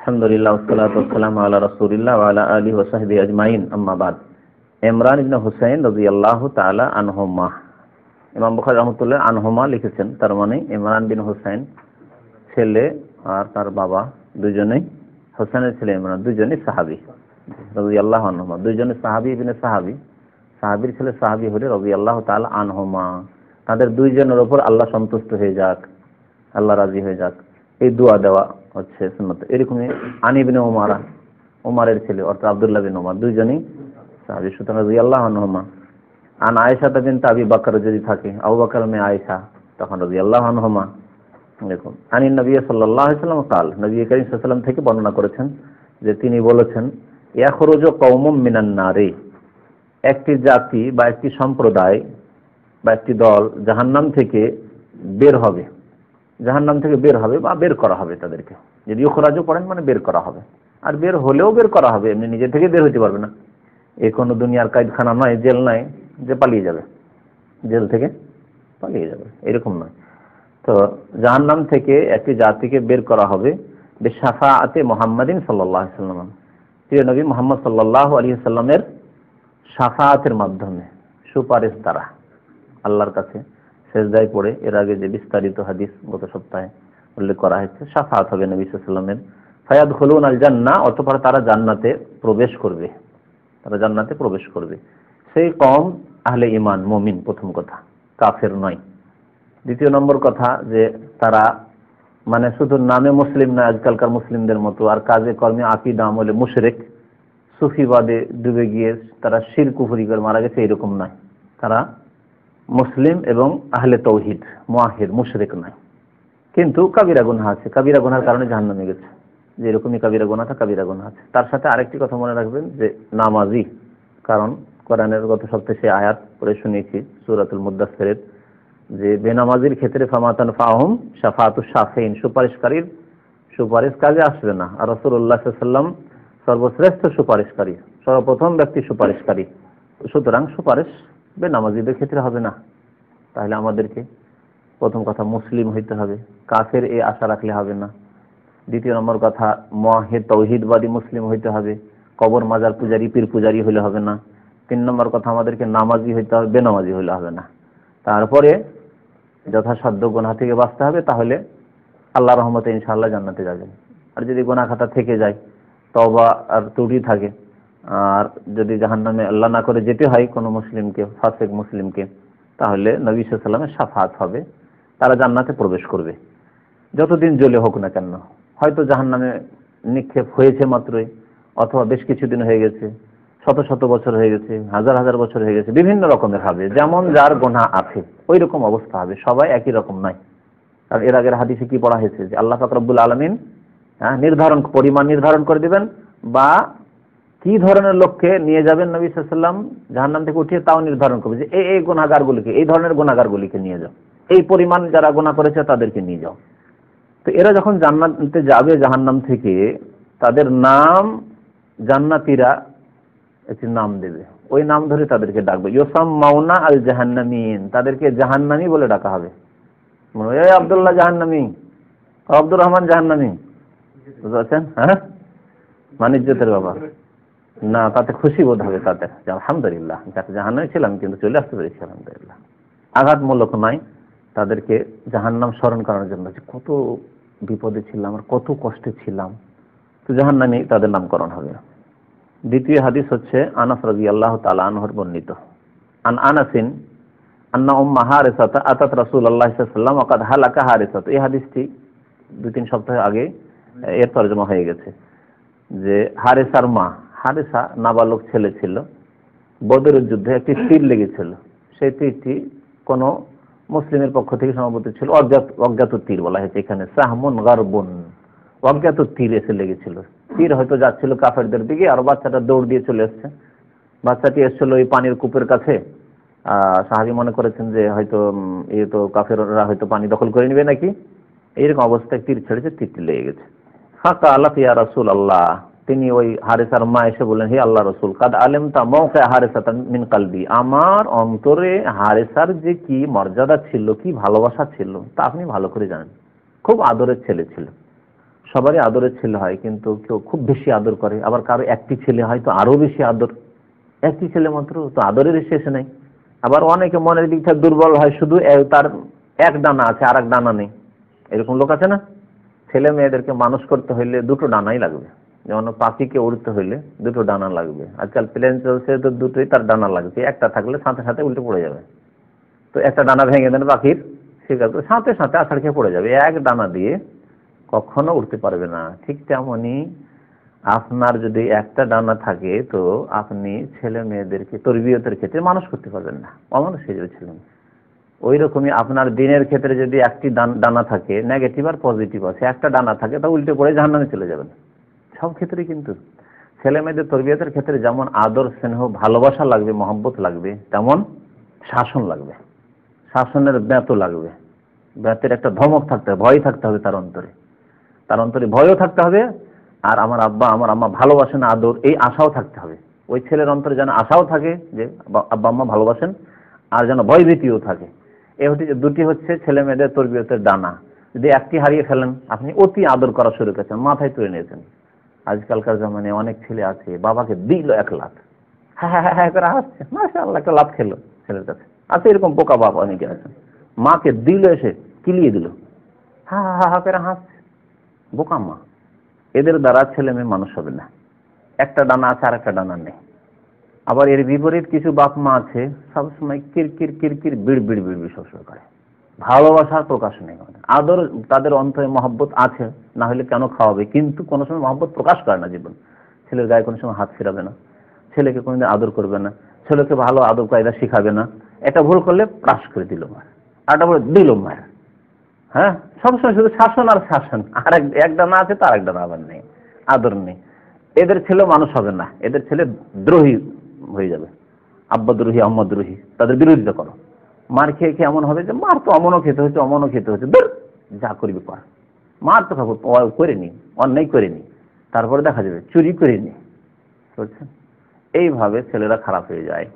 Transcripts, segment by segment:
আলহামদুলিল্লাহ ওসলাত ওসালাম আল্লাহ রসুলিল্লাহ আলা আলী ওসাহবি আজমাইন আম্মাবাদ ইমরান ইবনে হুসাইন রাজি আল্লাহ তালা আনহমা ইমাম বুখার রহমতুল্লাহ আনহমা লিখেছেন, তার মানে ইমরান বিন হুসাইন ছেলে আর তার বাবা দুজনেই হোসেনের ছেলে ইমরান, দুজনেই সাহাবি রাজি আল্লাহ আনহমা দুজনে সাহাবি বিনে সাহাবি, সাহাবির ছেলে সাহাবি হলে রবি আল্লাহ তালা আনহমা। তাদের দুইজনের ওপর আল্লাহ সন্তুষ্ট হয়ে যাক, আল্লাহ রাজি হয়ে যাক। এই দোয়া দেওয়া হচ্ছে সুন্নত। এরকমই আনিবিনে ওমারা ওমারের ছেলে, অর্থাৎ আবদুল্লাহ বিন ওমার দুইজনই সাহাবি। সুতরাং আল্লাহ আনহমা। আন আয়েশা বিন আবি বাকর যদি থাকে, আবু বাকর মে আয়েশা, তখন রাজি আল্লাহ আনহমা। দেখুন, আনি নবী সাল্লাহ সাল্লাম কাল, নবী করিম সাল্লাম থেকে বর্ণনা করেছেন যে তিনি বলেছেন, ইয়াখরুজ কৌমম মিনান নারে। একটি জাতি বা একটি সম্প্রদায় বা একটি দল জাহান্নাম থেকে বের হবে। জাহান্নাম থেকে বের হবে বা বের করা হবে তাদেরকে। যদি খোরাজও পড়েন মানে বের করা হবে। আর বের হলেও বের করা হবে, এমনি নিজে থেকে বের হতে পারবে না। এ কোনো দুনিয়ার কায়দখানা নয়, জেল নয় যে পালিয়ে যাবে। জেল থেকে পালিয়ে যাবে, এরকম নয়। তো জাহান্নাম থেকে একটি জাতিকে বের করা হবে বেশাফা আতে মোহাম্মদিন সাল্লাহ সাল্লাম। প্রিয় নবী মোহাম্মদ সাল্লাহ আলী সাল্লামের সাফাতের মাধ্যমে, সুপারিশ দ্বারা, আল্লাহর কাছে। শেষদায় পড়ে। এর আগে যে বিস্তারিত হাদিস গত সপ্তাহে উল্লেখ করা হয়েছে, সাফাত হবে নবী সাল্লামের ফায়াদ হলুন আল জান্না অতপর তারা জান্নাতে প্রবেশ করবে। তারা জান্নাতে প্রবেশ করবে। সেই কম আহলে ইমান মমিন, প্রথম কথা, কাফের নয়। দ্বিতীয় নম্বর কথা যে তারা মানে শুধু নামে মুসলিম না আজকালকার মুসলিমদের মতো, আর কাজে কর্মে আকিদা, আমলে মুশরেক সুফিবাদে ডুবে গিয়ে তারা শির করে মারা গেছে, এরকম নয়। তারা মুসলিম এবং আহলে তৌহিদ মোয়াহির মুশরেক নয়। কিন্তু কাবিরা গুনা আছে। কাবিরা গুনার কারণে জাহান্নামে গেছে। যে এরকমই কাবিরা গুনাটা কাবিরা গুনা আছে। তার সাথে আরেকটি কথা মনে রাখবেন যে নামাজি, কারণ কোরআনের গত সপ্তাহে সে আয়াত পড়ে শুনিয়েছি সুরাতুল মুদাসের যে বেনামাজির ক্ষেত্রে ফামাতান ফাহম শাফাতুল শাফেইন, সুপারিশকারীর সুপারিশ কাজে আসবে না। আর রসুল্লাহ সাল্লাম সর্বশ্রেষ্ঠ সুপারিশকারী, সর্বপ্রথম ব্যক্তি সুপারিশকারী। সুতরাং সুপারিশ বেনামাজিদের ক্ষেত্রে হবে না। তাহলে আমাদেরকে প্রথম কথা মুসলিম হইতে হবে। কাফের এ আশা রাখলে হবে না। দ্বিতীয় নম্বর কথা, মহে তৌহিদবাদী মুসলিম হইতে হবে। কবর মাজার পূজারি, পীর পূজারি হইলে হবে না। তিন নম্বর কথা, আমাদেরকে নামাজি হইতে হবে, বেনামাজি হইলে হবে না। তারপরে যথাসাধ্য গোনা থেকে বাঁচতে হবে, তাহলে আল্লাহ রহমতে ইনশাআল্লাহ জান্নাতে যাবেন আর যদি গোনা খাতা থেকে যায় তবা আর ত্রুটি থাকে, আর যদি জাহান নামে আল্লাহ না করে যেতে হয় কোনো মুসলিমকে, ফাসেক মুসলিমকে তাহলে নবী সাল্লামের সাফাত হবে। তারা জান্নাতে প্রবেশ করবে। যতদিন জ্বলে হোক না কেন, হয়তো জাহান নামে নিক্ষেপ হয়েছে মাত্রই, অথবা বেশ কিছুদিন হয়ে গেছে, শত শত বছর হয়ে গেছে, হাজার হাজার বছর হয়ে গেছে, বিভিন্ন রকমের হবে। যেমন যার গোনা আছে ওই রকম অবস্থা হবে। সবাই একই রকম নয়। আর এর আগের হাদিসে কি পড়া হয়েছে যে আল্লাহ ফাকরাবুল আলমিন হ্যাঁ নির্ধারণ, পরিমাণ নির্ধারণ করে দিবেন বা কি ধরনের লোককে নিয়ে যাবেন নবী সাল্লাম জাহান্নাম থেকে উঠিয়ে, তাও নির্ধারণ করবে যে এই এই গুণাগারগুলিকে এই ধরনের গুণাগারগুলিকে নিয়ে যাও। এই পরিমাণ যারা গুণা করেছে তাদেরকে নিয়ে যাও। তো এরা যখন জান্নাতে যাবে জাহান্নাম থেকে, তাদের নাম জান্নাতিরা একটি নাম দেবে। ওই নাম ধরে তাদেরকে ডাকবে। ইয়োসাম মাওনা আল জাহান্নামিন তাদেরকে জাহান্নামি বলে ডাকা হবে। এই আবদুল্লাহ জাহান্নামি, আব্দুর রহমান জাহান্নামি। বুঝতে পারছেন? হ্যাঁ? মানিজ্যতের বাবা। না, তাতে খুশি বোধ হবে যে আলহামদুলিল্লাহ, যাতে জাহান্নামে ছিলাম, কিন্তু চলে আসতে পেরেছি, আলহামদুলিল্লাহ। আঘাতমূলক নয়, তাদেরকে জাহান্নাম স্মরণ করার জন্য যে কত বিপদে ছিলাম আর কত কষ্টে ছিলাম। তো জাহান্নামি তাদের নামকরণ হবে। দ্বিতীয় হাদিস হচ্ছে, আনাস রাজি আল্লাহ তালা আনহর বর্ণিত। আন আনাসিন, আন্না উম্মা হারেসাতা আতাত রাসুল আল্লাহ সাল্লাম আকাদ হালাকা হারেসাত। এই হাদিসটি দুই তিন সপ্তাহ আগে এর তর্জমা হয়ে গেছে। যে হারেসার মা হারেসা নাবালক ছেলে ছিল। বদরের যুদ্ধে একটি তীর লেগেছিল। সেই তীরটি কোনো মুসলিমের পক্ষ থেকে সমাবত ছিল। অজ্ঞাত অজ্ঞাত তীর বলা হয়েছে এখানে। সাহমুন গারবুন। অজ্ঞাত তীর এসে লেগেছিল। তীর হয়তো যাচ্ছিল কাফেরদের দিকে, আর বাচ্চাটা দৌড় দিয়ে চলে এসছে। বাচ্চাটি এসেছিল ওই পানির কূপের কাছে। সাহাবি মনে করেছেন যে হয়তো এ তো কাফেররা হয়তো পানি দখল করে নেবে নাকি? এইরকম অবস্থায় তীর ছেড়েছে, তীরটি লেগে গেছে। ফাঁকা আল্লাহ ইয়া রাসুল আল্লাহ তিনি ওই হারেসার মা এসে বললেন, হে আল্লাহ রসুল, কাদ আলেম তা মৌকা হারেসা মিন কালবি। আমার অন্তরে হারেসার যে কি মর্যাদা ছিল, কি ভালোবাসা ছিল, তা আপনি ভালো করে জানেন। খুব আদরের ছেলে ছিল। সবারই আদরের ছেলে হয়, কিন্তু কেউ খুব বেশি আদর করে। আবার কারও একটি ছেলে হয়, তো আরও বেশি আদর। একটি ছেলে মাত্র, তো আদরের শেষ নেই। আবার অনেকে মনের দিক থেকে দুর্বল হয়, শুধু তার এক ডানা আছে আর এক ডানা নেই। এরকম লোক আছে না? ছেলে মেয়েদেরকে মানুষ করতে হইলে দুটো ডানাই লাগবে। যেমন পাখিকে উড়তে হইলে দুটো ডানা লাগবে। আজকাল প্লেন চলছে তো দুটোই তার ডানা লাগছে একটা থাকলে সাথে সাথে উল্টে পড়ে যাবে। তো একটা ডানা ভেঙে দেন পাখির আছে সাথে সাথে আছাড় খেয়ে পড়ে যাবে। এক ডানা দিয়ে কখনো উঠতে পারবে না। ঠিক তেমনই আপনার যদি একটা ডানা থাকে, তো আপনি ছেলে মেয়েদেরকে তরবিয়তের ক্ষেত্রে মানুষ করতে পারবেন না। অমানুষ হয়ে যাবে ছেলে ওই রকমই আপনার দিনের ক্ষেত্রে যদি একটি ডানা থাকে নেগেটিভ আর পজিটিভ আছে, একটা ডানা থাকে, তা উল্টে পড়ে জাহান্নামে চলে যাবেন। সব ক্ষেত্রে কিন্তু ছেলে মেয়েদের তরবিয়তের ক্ষেত্রে যেমন আদর, স্নেহ, ভালোবাসা লাগবে, মহব্বত লাগবে, তেমন শাসন লাগবে। শাসনের ব্যাত লাগবে। ব্যাতের একটা ধমক থাকতে হবে, ভয় থাকতে হবে তার অন্তরে। তার অন্তরে ভয়ও থাকতে হবে, আর আমার আব্বা, আমার আম্মা ভালোবাসেন, আদর, এই আশাও থাকতে হবে। ওই ছেলের অন্তরে যেন আশাও থাকে যে আব্বা আম্মা ভালোবাসেন, আর যেন ভয় ভীতিও থাকে। এ হচ্ছে দুটি হচ্ছে ছেলে মেয়েদের তরবিয়তের ডানা। যদি একটি হারিয়ে ফেলেন, আপনি অতি আদর করা শুরু করেছেন, মাথায় তুলে নিয়েছেন। আজকালকার জামানে অনেক ছেলে আছে, বাবাকে দিল এক লাখ হ্যাঁ হ্যাঁ হ্যাঁ করে হাসছে। মাসা আল্লাহ একটা লাভ খেলো ছেলের কাছে। আছে এরকম বোকা বাপ অনেকে আছেন মাকে দিল এসে কিলিয়ে দিল। হ্যাঁ হা হা করে হাসছে। বোকা মা। এদের দ্বারা ছেলে মেয়ে মানুষ হবে না। একটা ডানা আছে আর একটা ডানা নেই। আবার এর বিপরীত কিছু বাপ মা আছে, সবসময় কিরকির কিরকির, বিড় বিড় বিড় বিড় সবসময় করে। ভালোবাসার প্রকাশ নেই। আদর, তাদের অন্তরে মহব্বত আছে, না হলে কেন খাওয়াবে? কিন্তু কোনো সময় মহব্বত প্রকাশ করে না জীবন। ছেলের গায়ে কোনো সময় হাত ফেরাবে না। ছেলেকে কোনোদিন আদর করবে না। ছেলেকে ভালো আদর কায়দা শিখাবে না। এটা ভুল করলে প্রাস করে দিল মার আরটা বলে দিল মায়ের। হ্যাঁ? সবসময় শুধু শাসন আর শাসন। আর এক না আছে, তার একটা ডানা আবার নেই। আদর নেই। এদের ছেলে মানুষ হবে না। এদের ছেলে দ্রোহী হয়ে যাবে। আব্বা দ্রোহী, আম্মা দ্রোহী। তাদের বিরোধিতা করো। মার খেয়ে খেয়ে এমন হবে যে, মার তো অমনও খেতে হচ্ছে, অমনও খেতে হচ্ছে। দূর যা করবি কর। মার তো খাব করেনি অন্যায় করেনি তারপরে দেখা যাবে, চুরি করেনি বুঝছেন? এইভাবে ছেলেরা খারাপ হয়ে যায়।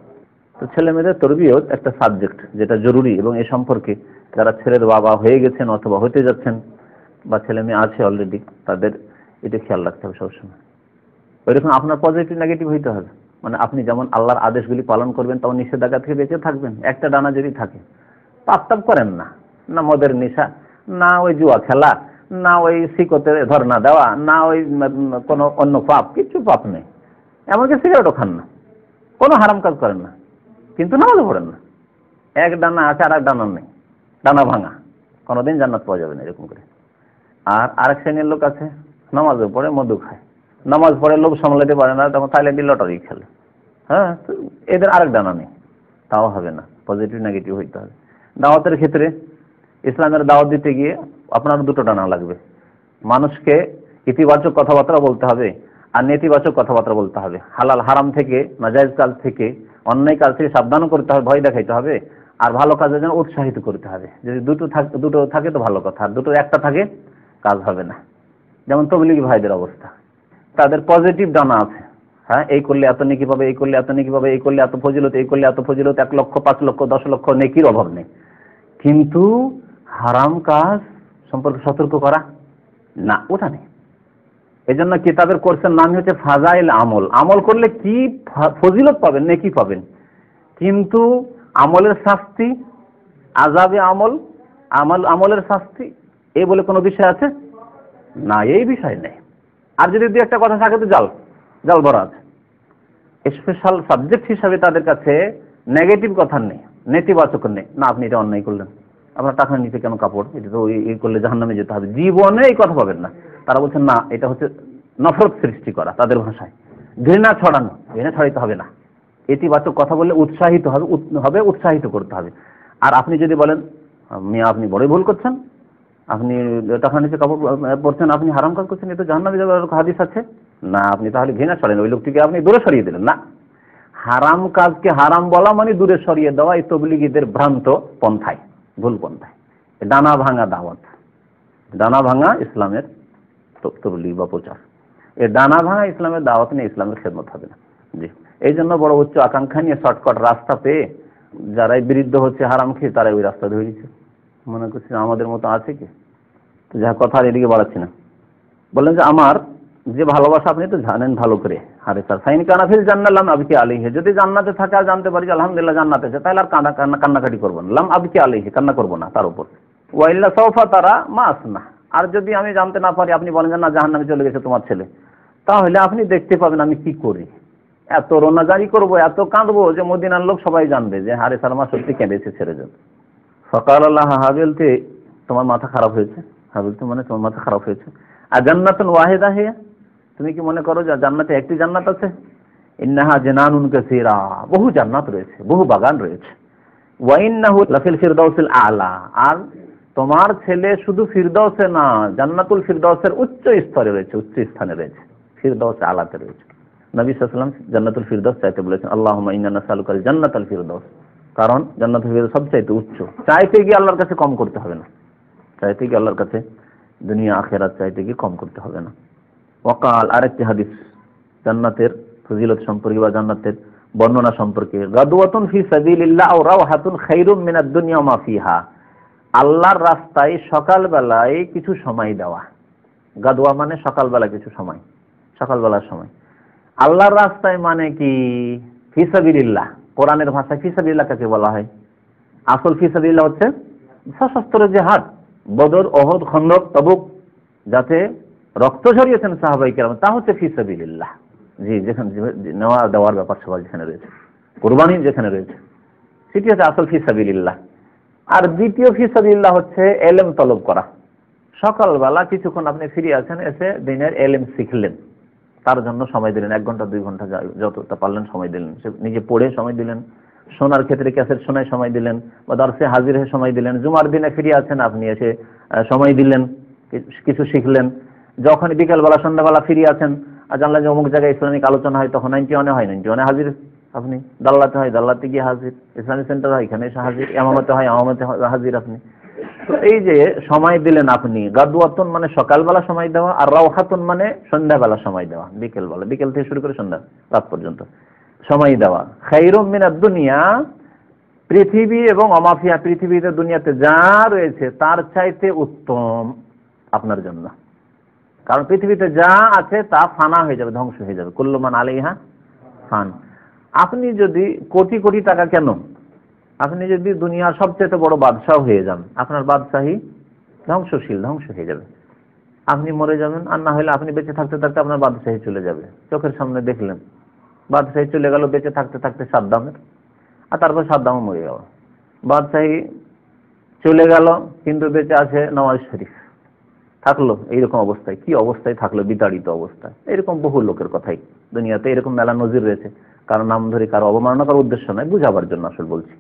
তো ছেলে মেয়েদের তরবিয়ত একটা সাবজেক্ট যেটা জরুরি এবং এ সম্পর্কে যারা ছেলের বাবা হয়ে গেছেন অথবা হতে যাচ্ছেন বা ছেলে মেয়ে আছে অলরেডি তাদের এটা খেয়াল রাখতে হবে সবসময়। ওইরকম আপনার পজিটিভ নেগেটিভ হইতে হবে। মানে আপনি যেমন আল্লাহর আদেশগুলি পালন করবেন, তেমন নিষেধাজ্ঞা থেকে বেঁচে থাকবেন। একটা ডানা যদি থাকে পাপ করেন না। না মদের নেশা, না ওই জুয়া খেলা, না ওই শিকতে ধর্ণা দেওয়া, না ওই কোনো অন্য পাপ কিছু পাপ নেই। এমনকি সিগারেটও খান না। কোনো হারাম কাজ করেন না। কিন্তু নামাজও পড়েন না। এক ডানা আছে আর এক ডানা নেই। ডানা ভাঙা। কোনোদিন জান্নাত পাওয়া যাবে না এরকম করে। আর আরেক শ্রেণির লোক আছে, নামাজও পড়ে মধু খায়। নামাজ পড়ে লোভ সামলাতে পারে না, তখন থাইল্যান্ডে লটারি খেলে। হ্যাঁ? এদের আরেক ডানা নেই। তাও হবে না। পজিটিভ নেগেটিভ হইতে হবে। দাওয়াতের ক্ষেত্রে ইসলামের দাওয়াত দিতে গিয়ে আপনার দুটো ডানা লাগবে। মানুষকে ইতিবাচক কথাবার্তা বলতে হবে আর নেতিবাচক কথাবার্তা বলতে হবে। হালাল হারাম থেকে নাজাইজ কাজ থেকে, অন্যায় কাজ থেকে সাবধানও করতে হবে, ভয় দেখাইতে হবে আর ভালো কাজের জন্য উৎসাহিত করতে হবে। যদি দুটো থাকে দুটো থাকে তো ভালো কথা, আর দুটো একটা থাকে, কাজ হবে না। যেমন তবলিগি ভাইদের অবস্থা। তাদের পজিটিভ ডানা আছে। হ্যাঁ এই করলে এত নেকি পাবে, এই করলে এত নেকি পাবে, এই করলে এত ফজিলত, এই করলে এত ফজিলত, এক লক্ষ, পাঁচ লক্ষ, দশ লক্ষ নেকির অভাব নেই। কিন্তু হারাম কাজ সম্পর্কে সতর্ক করা না, ওটা নেই। এই জন্য কিতাবের কোর্সের নাম হচ্ছে ফাজাইল আমল। আমল করলে কি ফজিলত পাবেন, নেকি পাবেন? কিন্তু আমলের শাস্তি আজাবে আমল আমল, আমলের শাস্তি এই বলে কোনো বিষয় আছে? না, এই বিষয় নেই। আর যদি দু একটা কথা থাকে তো জাল জাল ভরা আছে। স্পেশাল সাবজেক্ট হিসাবে তাদের কাছে নেগেটিভ কথা নেই, নেতিবাচক নেই। না, আপনি এটা অন্যায় করলেন। আপনার টাকা নিচে কেন কাপড়? এটা তো এই করলে জাহান্নামে যেতে হবে। জীবনে এই কথা পাবেন না। তারা বলছেন, না, এটা হচ্ছে নফরত সৃষ্টি করা তাদের ভাষায়। ঘৃণা ছড়ানো, ঘৃণা ছড়াইতে হবে না। ইতিবাচক কথা বললে উৎসাহিত হবে হবে, উৎসাহিত করতে হবে। আর আপনি যদি বলেন, মিয়া, আপনি বড়ই ভুল করছেন। আপনি টাকা নিচে কাপড় পরছেন, আপনি হারাম কাজ করছেন, এটা জাহান্নামে যাবে হাদিস আছে? না, আপনি তাহলে ঘৃণা ছড়েন ওই লোকটিকে আপনি দূরে সরিয়ে দিলেন। না। হারাম কাজকে হারাম বলা মানে দূরে সরিয়ে দেওয়া, এই তবলিগীদের ভ্রান্ত পন্থায়, ভুল পন্থায়। ডানা ভাঙা দাওয়াত। ডানা ভাঙা ইসলামের তবলিগ বা প্রচার। এই ডানা ভাঙা ইসলামের দাওয়াত নিয়ে ইসলামের খেদমত হবে না। জি। এই জন্য বড় উচ্চ আকাঙ্ক্ষা নিয়ে শর্টকাট রাস্তা পেয়ে যারাই বিরুদ্ধ হচ্ছে হারাম খেয়ে, তারাই ওই রাস্তা ধরে মনে করছি আমাদের মতো আছে কি? তো যা কথা আর এদিকে বাড়াচ্ছি না। বললেন যে, আমার যে ভালোবাসা আপনি তো জানেন ভালো করে। আরে স্যার, ফাইন কানাফিল জান্নালাম আবিকে আলিহে যদি জান্নাতে থাকে আর জানতে পারি যে, আলহামদুলিল্লাহ জান্নাতে আছে, তাহলে আর কান্না কান্না, কান্নাকাটি করব না। লাম আবিকে আলিহে কান্না করব না তার উপর। ওয়াইল্লা সৌফা তারা মাস না আর যদি আমি জানতে না পারি, আপনি বলেন যে, না জাহান নামে চলে গেছে তোমার ছেলে। তাহলে আপনি দেখতে পাবেন আমি কি করি। এত রোনাজারি করব, এত কাঁদবো যে, মদিনার লোক সবাই জানবে যে হারে সালমা সত্যি কেঁদেছে ছেড়ে যাবে। সকাল আল্লাহ হাবিলতে তোমার মাথা খারাপ হয়েছে। হাবিলতে মানে তোমার মাথা খারাপ হয়েছে। আর জান্নাতুন ওয়াহিদা হিয়া? তুমি কি মনে করো যে জান্নাতে একটি জান্নাত আছে? ইন্নাহা জেনানুন কাসীরা। বহু জান্নাত রয়েছে, বহু বাগান রয়েছে। ওয়া ইন্নাহু লাফিল ফিরদাউসিল আলা। আর তোমার ছেলে শুধু ফিরদাউসে না, জান্নাতুল ফিরদাউসের উচ্চ স্তরে রয়েছে, উচ্চ স্থানে রয়েছে। ফিরদাউস আলাতে রয়েছে। নবী সাল্লাল্লাহু আলাইহি জান্নাতুল ফিরদাউস চাইতে বলেছেন, আল্লাহুম্মা ইন্না নাসআলুকাল জান্নাতাল ফিরদাউস। কারণ জান্নাতুল ফিরদাউস সবচাইতে উচ্চ। চাইতে গিয়ে আল্লাহর কাছে কম করতে হবে না। চাইতে গিয়ে আল্লাহর কাছে দুনিয়া, আখেরাত চাইতে গিয়ে কম করতে হবে না। ওয়াকাল, আরেকটি হাদিস, জান্নাতের ফজিলত সম্পর্কে বা জান্নাতের বর্ণনা সম্পর্কে। গাদওয়াতুন ফি সাবিলিল্লাহ আও রাওহাতুন খায়রুম মিনাদ দুনিয়া মা আল্লাহর রাস্তায় সকালবেলায় কিছু সময় দেওয়া। গাদওয়া মানে সকালবেলা কিছু সময়, সকালবেলার সময়। আল্লাহর রাস্তায় মানে কি? ফিসাবিল্লাহ কোরআনের ভাষায় ফিসাবিল্লাহ কাকে বলা হয়। আসল ফিসাবিল্লাহ হচ্ছে সশস্ত্র জেহাদ, বদর অহদ খন্দক, তবুক, যাতে রক্ত ঝরিয়েছেন সাহাবাই কেরাম, তা হচ্ছে ফিসাবিল্লাহ জি, যেখানে নেওয়া দেওয়ার ব্যাপার সবাই যেখানে রয়েছে। কোরবানি যেখানে রয়েছে। সেটি হচ্ছে আসল ফিসাবিল্লাহ আর দ্বিতীয় ফিসাবিল্লাহ হচ্ছে এলেম তলব করা। সকালবেলা কিছুক্ষণ আপনি ফিরে আছেন এসে দিনের এলেম শিখলেন। তার জন্য সময় দিলেন, এক ঘণ্টা, দুই ঘণ্টা যতটা পারলেন সময় দিলেন। সে নিজে পড়ে সময় দিলেন। শোনার ক্ষেত্রে ক্যাসেট শোনায় সময় দিলেন, বা দর্শে হাজির হয়ে সময় দিলেন, জুমার দিনে ফিরে আছেন আপনি, এসে সময় দিলেন, কিছু শিখলেন। যখন বিকেলবেলা, সন্ধ্যাবেলা ফিরে আছেন, আর জানলেন যে অমুক জায়গায় ইসলামিক আলোচনা হয়, তখন নাইনটি ওয়ানে হয়, নাইনটি ওয়ানে হাজির আপনি। দাল্লাতে হয়, দাল্লাতে গিয়ে হাজির। ইসলামিক সেন্টার হয়, এখানে এসে হাজির। এমামতে হয় এমামতে হাজির আপনি। এই যে সময় দিলেন আপনি, গাদুয়াতন মানে সকালবেলা সময় দেওয়া আর রাওহাতন মানে সন্ধ্যাবেলা সময় দেওয়া বিকেলবেলা বিকেল থেকে শুরু করে সন্ধ্যা, রাত পর্যন্ত সময় দেওয়া। খাইরুম মিনাদ দুনিয়া, পৃথিবী এবং অমাফিয়া পৃথিবীতে, দুনিয়াতে যা রয়েছে তার চাইতে উত্তম আপনার জন্য। কারণ পৃথিবীতে যা আছে তা ফানা হয়ে যাবে, ধ্বংস হয়ে যাবে। কুল্লমান আলিহা ফান। আপনি যদি কোটি কোটি টাকা কেন আপনি যদি দুনিয়ার সবচেয়ে বড় বাদশাহ হয়ে যান, আপনার বাদশাহী ধ্বংসশীল, ধ্বংস হয়ে যাবে। আপনি মরে যাবেন, আর না হলে আপনি বেঁচে থাকতে থাকতে আপনার বাদশাহী চলে যাবে। চোখের সামনে দেখলেন, বাদশাহী চলে গেল, বেঁচে থাকতে থাকতে সাদ্দামের, আর তারপর সাদ্দামও মরে গেল। বাদশাহী চলে গেল, কিন্তু বেঁচে আছে নওয়াজ শরীফ। থাকল এইরকম অবস্থায়, কি অবস্থায় থাকল বিতাড়িত অবস্থায় এরকম বহু লোকের কথাই। দুনিয়াতে এরকম মেলা নজির রয়েছে। কারও নাম ধরে কারও অবমাননা করার উদ্দেশ্য নয়, বুঝাবার জন্য আসলে বলছি।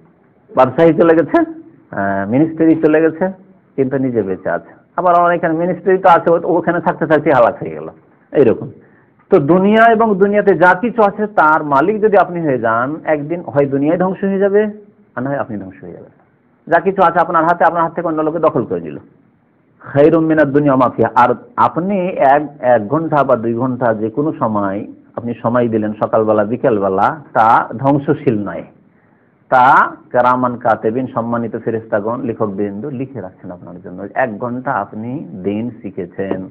বাদশাহী চলে গেছে মিনিস্ট্রি চলে গেছে, কিন্তু নিজে বেঁচে আছে। আবার আমার এখানে মিনিস্ট্রি তো আছে ওখানে থাকতে থাকতে হালাক হয়ে গেল। এইরকম। তো দুনিয়া এবং দুনিয়াতে যা কিছু আছে, তার মালিক যদি আপনি হয়ে যান, একদিন হয় দুনিয়ায় ধ্বংস হয়ে যাবে, আর না হয় আপনি ধ্বংস হয়ে যাবেন। যা কিছু আছে আপনার হাতে, আপনার হাত থেকে অন্য লোকে দখল করে দিল খৈরুম মিনার দুনিয়া মাফিয়া আর আপনি এক এক ঘণ্টা বা দুই ঘণ্টা যে কোনো সময় আপনি সময় দিলেন সকালবেলা, বিকেলবেলা, তা ধ্বংসশীল নয়। তা কেরামান কাতেবিন সম্মানিত ফেরেস্তাগণ লেখক বিন্দু লিখে রাখছেন আপনার জন্য। এক ঘণ্টা আপনি দিন শিখেছেন।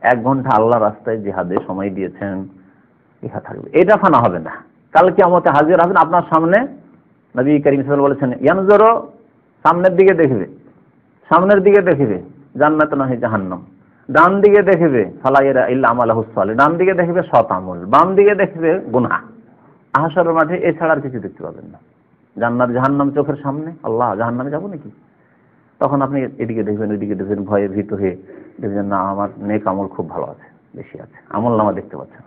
এক ঘণ্টা আল্লাহ রাস্তায় জিহাদে সময় দিয়েছেন। ইহা থাকবে। এটা ফানা হবে না। কালকে আমাকে হাজির হবেন আপনার সামনে নবী করিম সাল বলেছেন, ইয়ানজরো, সামনের দিকে দেখবে। সামনের দিকে দেখবে। জান্নাত নহে জাহান্নাম। ডান দিকে দেখবে ফালাইরা ইল্লা আমালাহুসালে ডান দিকে দেখবে সৎ আমল। বাম দিকে দেখবে গুনাহ। আহাসরের মাঠে এছাড়া আর কিছু দেখতে পাবেন না। জান্নাত জাহান্নাম চোখের সামনে? আল্লাহ, জাহান্নামে যাব নাকি? তখন আপনি এদিকে দেখবেন, ওইদিকে দেখবেন ভয়ে ভীত হয়ে দেখবেন, না, আমার নেক আমল খুব ভালো আছে, বেশি আছে। আমল নামা দেখতে পাচ্ছেন।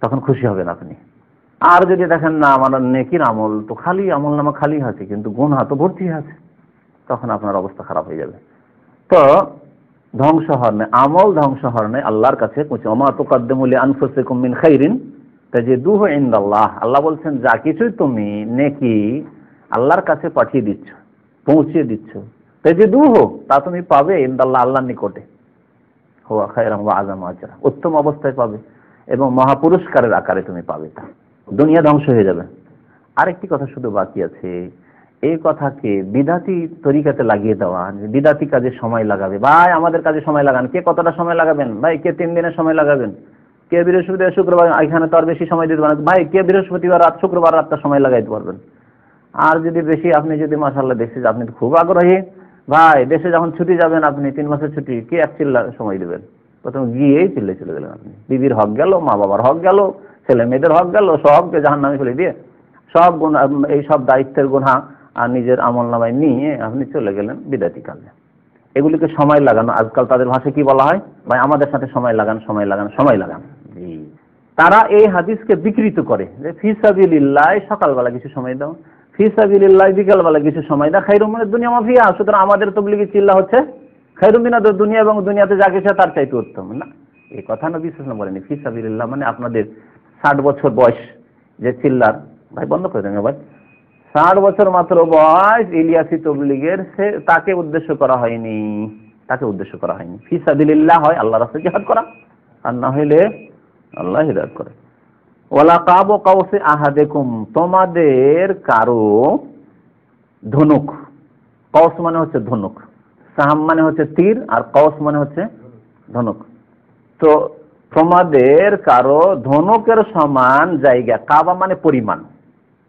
তখন খুশি হবেন আপনি। আর যদি দেখেন, না, আমার নেকির আমল তো খালি, আমল নামা খালি আছে, কিন্তু গুণা তো ভর্তি আছে, তখন আপনার অবস্থা খারাপ হয়ে যাবে। তো, ধ্বংস হওয়ার নেই আমল ধ্বংস হওয়ার নেই আল্লাহর কাছে অমা তোকাদ্দমুলি আনফুসিকুম মিন খাইরিন তাজিদুহু ইনদাল্লাহ। আল্লাহ বলছেন, যা কিছুই তুমি নেকি আল্লাহর কাছে পাঠিয়ে দিচ্ছ পৌঁছে দিচ্ছ, তাজিদুহু, তা তুমি পাবে ইনদাল্লাহ আল্লাহর নিকটে। হুয়া খায়রাম ওয়া আযাম আজরা। উত্তম অবস্থায় পাবে এবং মহাপুরস্কারের আকারে তুমি পাবে তা। দুনিয়া ধ্বংস হয়ে যাবে। আরেকটি কথা শুধু বাকি আছে। এই কথাকে বিদাতি তরিকাতে লাগিয়ে দেওয়া, বিদাতি কাজে সময় লাগাবে। ভাই, আমাদের কাজে সময় লাগান। কে কতটা সময় লাগাবেন? ভাই, কে তিন দিনের সময় লাগাবেন? কে বৃহস্পতিবার শুক্রবার, এখানে তো আর বেশি সময় দিতে পারেন ভাই, কে বৃহস্পতিবার রাত, শুক্রবার রাতটা সময় লাগাইতে পারবেন। আর যদি বেশি, আপনি যদি মাসাল্লাহ যে আপনি খুব আগ্রহী। ভাই, দেশে যখন ছুটি যাবেন আপনি, তিন মাসের ছুটি, কে এক চিল্লা সময় দেবেন? প্রথমে গিয়েই চিল্লে চলে গেলেন আপনি। বিবির হক গেল, মা বাবার হক গেল, ছেলে মেয়েদের হক গেল, সবকে জাহান নামে ফেলে দিয়ে, সব গুণা এই সব দায়িত্বের গুণা আর নিজের আমল নামায় নিয়ে আপনি চলে গেলেন বিদাতি কালে। এগুলিকে সময় লাগানো, আজকাল তাদের ভাষায় কি বলা হয়? ভাই, আমাদের সাথে সময় লাগান সময় লাগান সময় লাগান। তারা এই হাদিসকে বিকৃত করে যে ফিসাবিল্লাহ সকালবেলা কিছু সময় দাও ফিসাবিল্লাহ বিকালবেলা কিছু সময় দাও খাইরুমিনের দুনিয়া মাফিয়া সুতরাং আমাদের তবলিগি চিল্লা হচ্ছে খাইরুমিনাদের দুনিয়া এবং দুনিয়াতে যা কিছু তার চাইতে উত্তম না? এই কথা নবী সাল্লাম বলেনি ফিসাবিল্লাহ মানে আপনাদের ষাট বছর বয়স যে চিল্লার। ভাই, বন্ধ করে দেন ভাই ষাট বছর মাত্র বয়স ইলিয়াসি তবলিগের, সে তাকে উদ্দেশ্য করা হয়নি। তাকে উদ্দেশ্য করা হয়নি। ফিসাবিল্লাহ হয় আল্লাহ রাস্তায় জিহাদ করা। আর না হইলে আল্লাহ হিদায়ত করে। ওলা কাব কাউসে আহাদেকুম, তোমাদের কারও ধনুক কৌস মানে হচ্ছে ধনুক, সাহাম মানে হচ্ছে তীর আর কৌস মানে হচ্ছে ধনুক। তো তোমাদের কারও ধনুকের সমান জায়গা, কাবা মানে পরিমাণ,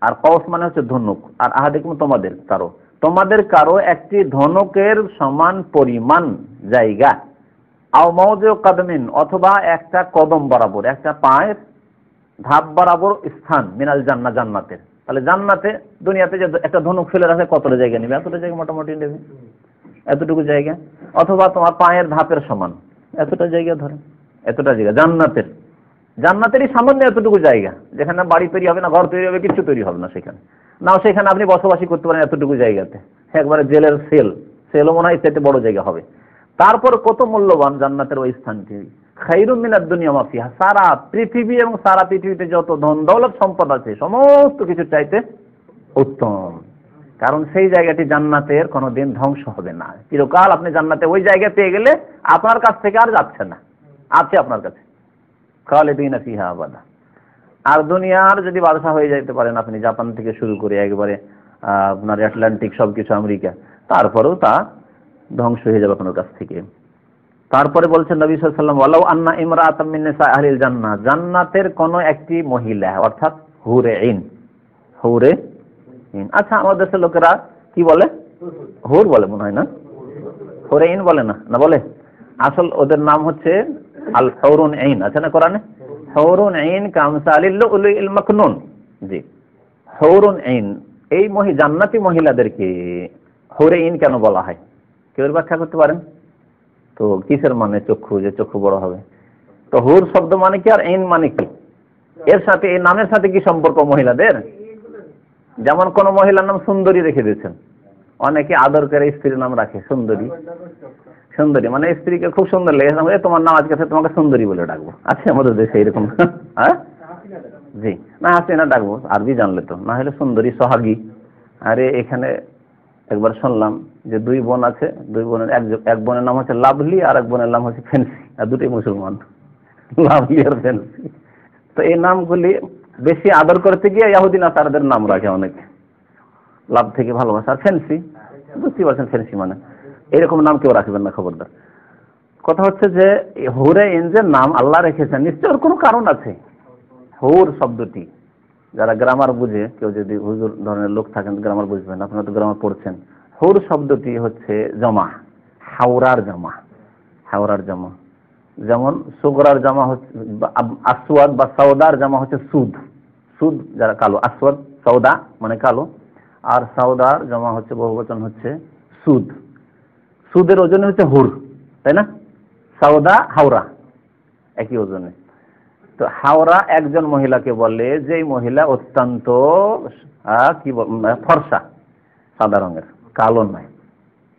আর কৌস মানে হচ্ছে ধনুক, আর আহাদিকুম তোমাদের কারও। তোমাদের কারও একটি ধনুকের সমান পরিমাণ জায়গা আও মৌজে কদমিন, অথবা একটা কদম বরাবর, একটা পায়ের ধাপ বরাবর স্থান, মিনাল জান্না জান্নাতের তাহলে জান্নাতে, দুনিয়াতে যে একটা ধনুক ফেলে রাখে কতটা জায়গা নেবে? এতটা জায়গা মোটামুটি নেবে। এতটুকু জায়গা। অথবা তোমার পায়ের ধাপের সমান। এতটা জায়গা ধরে। এতটা জায়গা। জান্নাতের। জান্নাতেরই সামান্য এতটুকু জায়গা। যেখানে বাড়ি তৈরি হবে না, ঘর তৈরি হবে, কিছু তৈরি হবে না সেখানে। নাও সেখানে আপনি বসবাসী করতে পারেন এতটুকু জায়গাতে। একবারে জেলের সেল। সেলও মনে হয় বড় জায়গা হবে। তারপর কত মূল্যবান জান্নাতের ওই স্থানটি? খাইরুম মিনাদ দুনিয়া মাফিহা সারা পৃথিবী এবং সারা পৃথিবীতে যত ধন দৌলত সম্পদ আছে, সমস্ত কিছু চাইতে উত্তম। কারণ সেই জায়গাটি জান্নাতের কোনো দিন ধ্বংস হবে না। চিরকাল আপনি জান্নাতে ওই জায়গা পেয়ে গেলে আপনার কাছ থেকে আর যাচ্ছে না। আছে আপনার কাছে। খালিদিন ফিহা আবাদা। আর দুনিয়ার যদি বাদশা হয়ে যাইতে পারেন, আপনি জাপান থেকে শুরু করে একবারে আপনার আটলান্টিক সবকিছু আমেরিকা, তারপরেও তা ধ্বংস হয়ে যাবে আপনার কাছ থেকে। তারপরে বলছেন নবী সাল্লাম ওয়ালাউ আন্না ইমরাআতাম মিন আহলিল জান্নাহ। জান্নাতের কোন একটি মহিলা, অর্থাৎ হুরে ইন হুরে ইন আচ্ছা আমাদের দেশের লোকেরা কি বলে? হুর বলে মনে হয় না? হুরে ইন বলে না? না বলে? আসল ওদের নাম হচ্ছে আল হৌরুন আইন আছে না কোরআনে? হৌরুন আইন কামসালিল উলুল মাকনুন। জি। হৌরুন আইন এই মহি, জান্নাতি মহিলাদেরকে হৌরে ইন কেন বলা হয়? কেউ ব্যাখ্যা করতে পারেন? তো কিসের মানে চক্ষু, যে চক্ষু বড় হবে? তো হুর শব্দ মানে কি আর ইন মানে কি? এর সাথে, এই নামের সাথে কি সম্পর্ক মহিলাদের? যেমন কোন মহিলার নাম সুন্দরী রেখে দিয়েছেন। অনেকে আদর করে স্ত্রীর নাম রাখে, সুন্দরী। সুন্দরী মানে স্ত্রীকে খুব সুন্দর লেগে এ তোমার নাম আজকে তোমাকে সুন্দরী বলে ডাকবো। আছে আমাদের দেশে এরকম। হ্যাঁ? জি। না হাসিনা ডাকবো। আরবি জানলে তো। না হলে সুন্দরী, সোহাগী। আরে, এখানে একবার শুনলাম যে দুই বোন আছে, দুই বোনের এক এক বোনের নাম হচ্ছে লাভলি আর এক বোনের নাম হচ্ছে ফেন্সি। আর দুটোই মুসলমান। লাভলি আর ফেন্সি। তো এই নামগুলি বেশি আদর করতে গিয়ে ইয়াহুদিন আসারদের নাম রাখে অনেকে। লাভ থেকে ভালোবাসা আর ফেন্সি। বুঝতে পারছেন ফেন্সি মানে। এরকম নাম কেউ রাখবেন না, খবরদার। কথা হচ্ছে যে, হুরে যে নাম আল্লাহ রেখেছেন। নিশ্চয় ওর কোনো কারণ আছে। হুর শব্দটি। যারা গ্রামার বুঝে, কেউ যদি হুজুর ধরনের লোক থাকেন, গ্রামার বুঝবেন আপনারা তো গ্রামার পড়ছেন। হুর শব্দটি হচ্ছে জমা হাওড়ার জমা হাওড়ার জমা। যেমন সুগরার জামা হচ্ছে আসওয়াদ বা সৌদার জামা হচ্ছে সুদ। সুদ যারা কালো, আসওয়াদ সৌদা মানে কালো। আর সৌদার জমা হচ্ছে, বহুবচন হচ্ছে সুদ। সুদের ওজন হচ্ছে হুর, তাই না? সৌদা হাওড়া একই ওজনে। তো হাওড়া একজন মহিলাকে বলে, যেই মহিলা অত্যন্ত কি ফর্সা, সাদা রঙের। কালো নয়।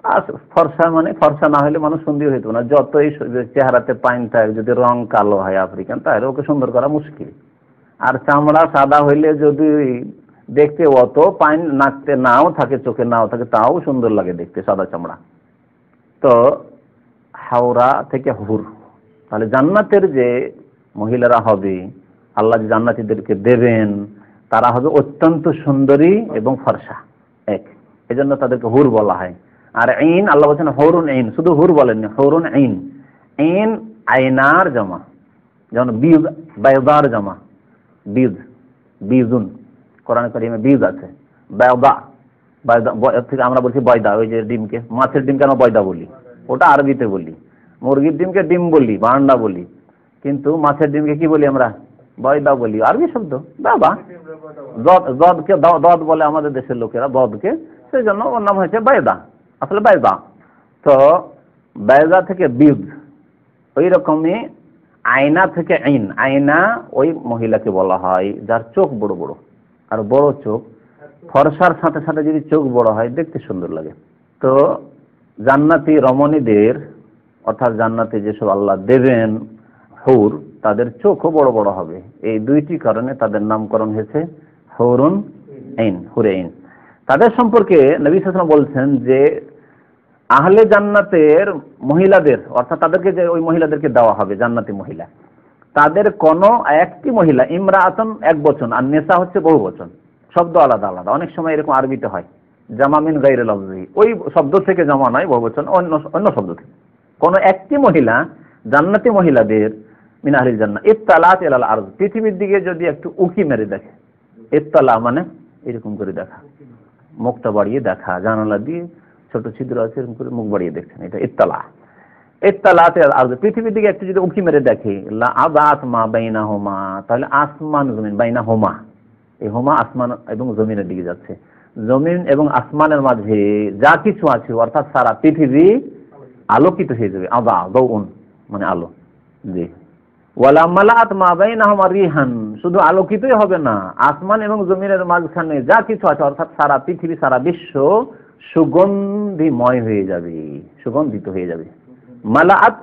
আর ফর্সা মানে ফর্সা না হলে মানুষ সুন্দর হইতো না। যতই চেহারাতে পাইন থাকে, যদি রং কালো হয় আফ্রিকান, তাহলে ওকে সুন্দর করা মুশকিল। আর চামড়া সাদা হইলে যদি দেখতে অত পাইন নাকতে নাও থাকে, চোখে নাও থাকে, তাও সুন্দর লাগে দেখতে, সাদা চামড়া। তো হাওড়া থেকে হুর। তাহলে জান্নাতের যে মহিলারা হবে, আল্লাহ যে জান্নাতিদেরকে দেবেন, তারা হবে অত্যন্ত সুন্দরী এবং ফর্সা। এক। এজন্য তাদেরকে হুর বলা হয়। আর ইন আল্লাহ বলছেন হরুন ইন শুধু হুর বলেননি, হরুন ইন ইন আইনার জমা। যেমন বীজ বায়দার জমা। বীজ বীজুন কোরআন করিমে বীজ আছে। বায়দা বায়দা থেকে আমরা বলছি বয়দা ওই যে ডিমকে। মাছের ডিমকে আমরা বয়দা বলি। ওটা আরবিতে বলি। মুরগির ডিমকে ডিম বলি বা বলি। কিন্তু মাছের ডিমকে কি বলি আমরা? বয়দা বলি। আরবি শব্দ। বাবা। দদকে দদ বলে আমাদের দেশের লোকেরা। দদকে সেই জন্য ওর নাম হয়েছে বায়দা আসলে বায়দা তো বায়দা থেকে বীজ ওই রকমই আয়না থেকে আইন। আয়না ওই মহিলাকে বলা হয়, যার চোখ বড় বড়। আর বড় চোখ, ফরসার সাথে সাথে যদি চোখ বড় হয়, দেখতে সুন্দর লাগে। তো জান্নাতি রমণীদের, অর্থাৎ জান্নাতে যেসব আল্লাহ দেবেন, হৌর, তাদের চোখও বড় বড় হবে। এই দুইটি কারণে তাদের নামকরণ হয়েছে হৌরুন আইন, হুরে আইন। তাদের সম্পর্কে নবী সালাম বলছেন যে আহলে জান্নাতের মহিলাদের, অর্থাৎ তাদেরকে যে ওই মহিলাদেরকে দেওয়া হবে, জান্নাতি মহিলা, তাদের কোন একটি মহিলা ইমরা আতন এক বচন, আর নেশা হচ্ছে বহু বচন, শব্দ আলাদা আলাদা। অনেক সময় এরকম আরবিতে হয় জামামিন গাইরে লফজি, ওই শব্দ থেকে জমা নয় বহু বচন, অন্য অন্য শব্দ থেকে। কোন একটি মহিলা, জান্নাতি মহিলাদের মিনাহিল জান্না ইত্তালাত এলাল আর পৃথিবীর দিকে যদি একটু উকি মেরে দেখে, ইত্তালা মানে এরকম করে দেখা। মুখটা বাড়িয়ে দেখা, জানালা দিয়ে ছোট ছিদ্র আছে, এরকম করে মুখ বাড়িয়ে দেখছেন, এটা ইত্তালা। ইত্তালাতে আর পৃথিবীর দিকে একটু যদি উঁকি মেরে দেখে, লা আবাত মা বাইনা হোমা তাহলে আসমান জমিন বাইনা হোমা এই হোমা আসমান এবং জমিনের দিকে যাচ্ছে। জমিন এবং আসমানের মাঝে যা কিছু আছে, অর্থাৎ সারা পৃথিবী আলোকিত হয়ে যাবে, আদা, দৌন মানে আলো। জি। ওয়ালা মালাত মা বাইনা হোমা রিহান। শুধু আলোকিতই হবে না, আসমান এবং জমিনের মাঝখানে যা কিছু আছে, অর্থাৎ সারা পৃথিবী, সারা বিশ্ব সুগন্ধিময় হয়ে যাবে, সুগন্ধিত হয়ে যাবে। মালাআত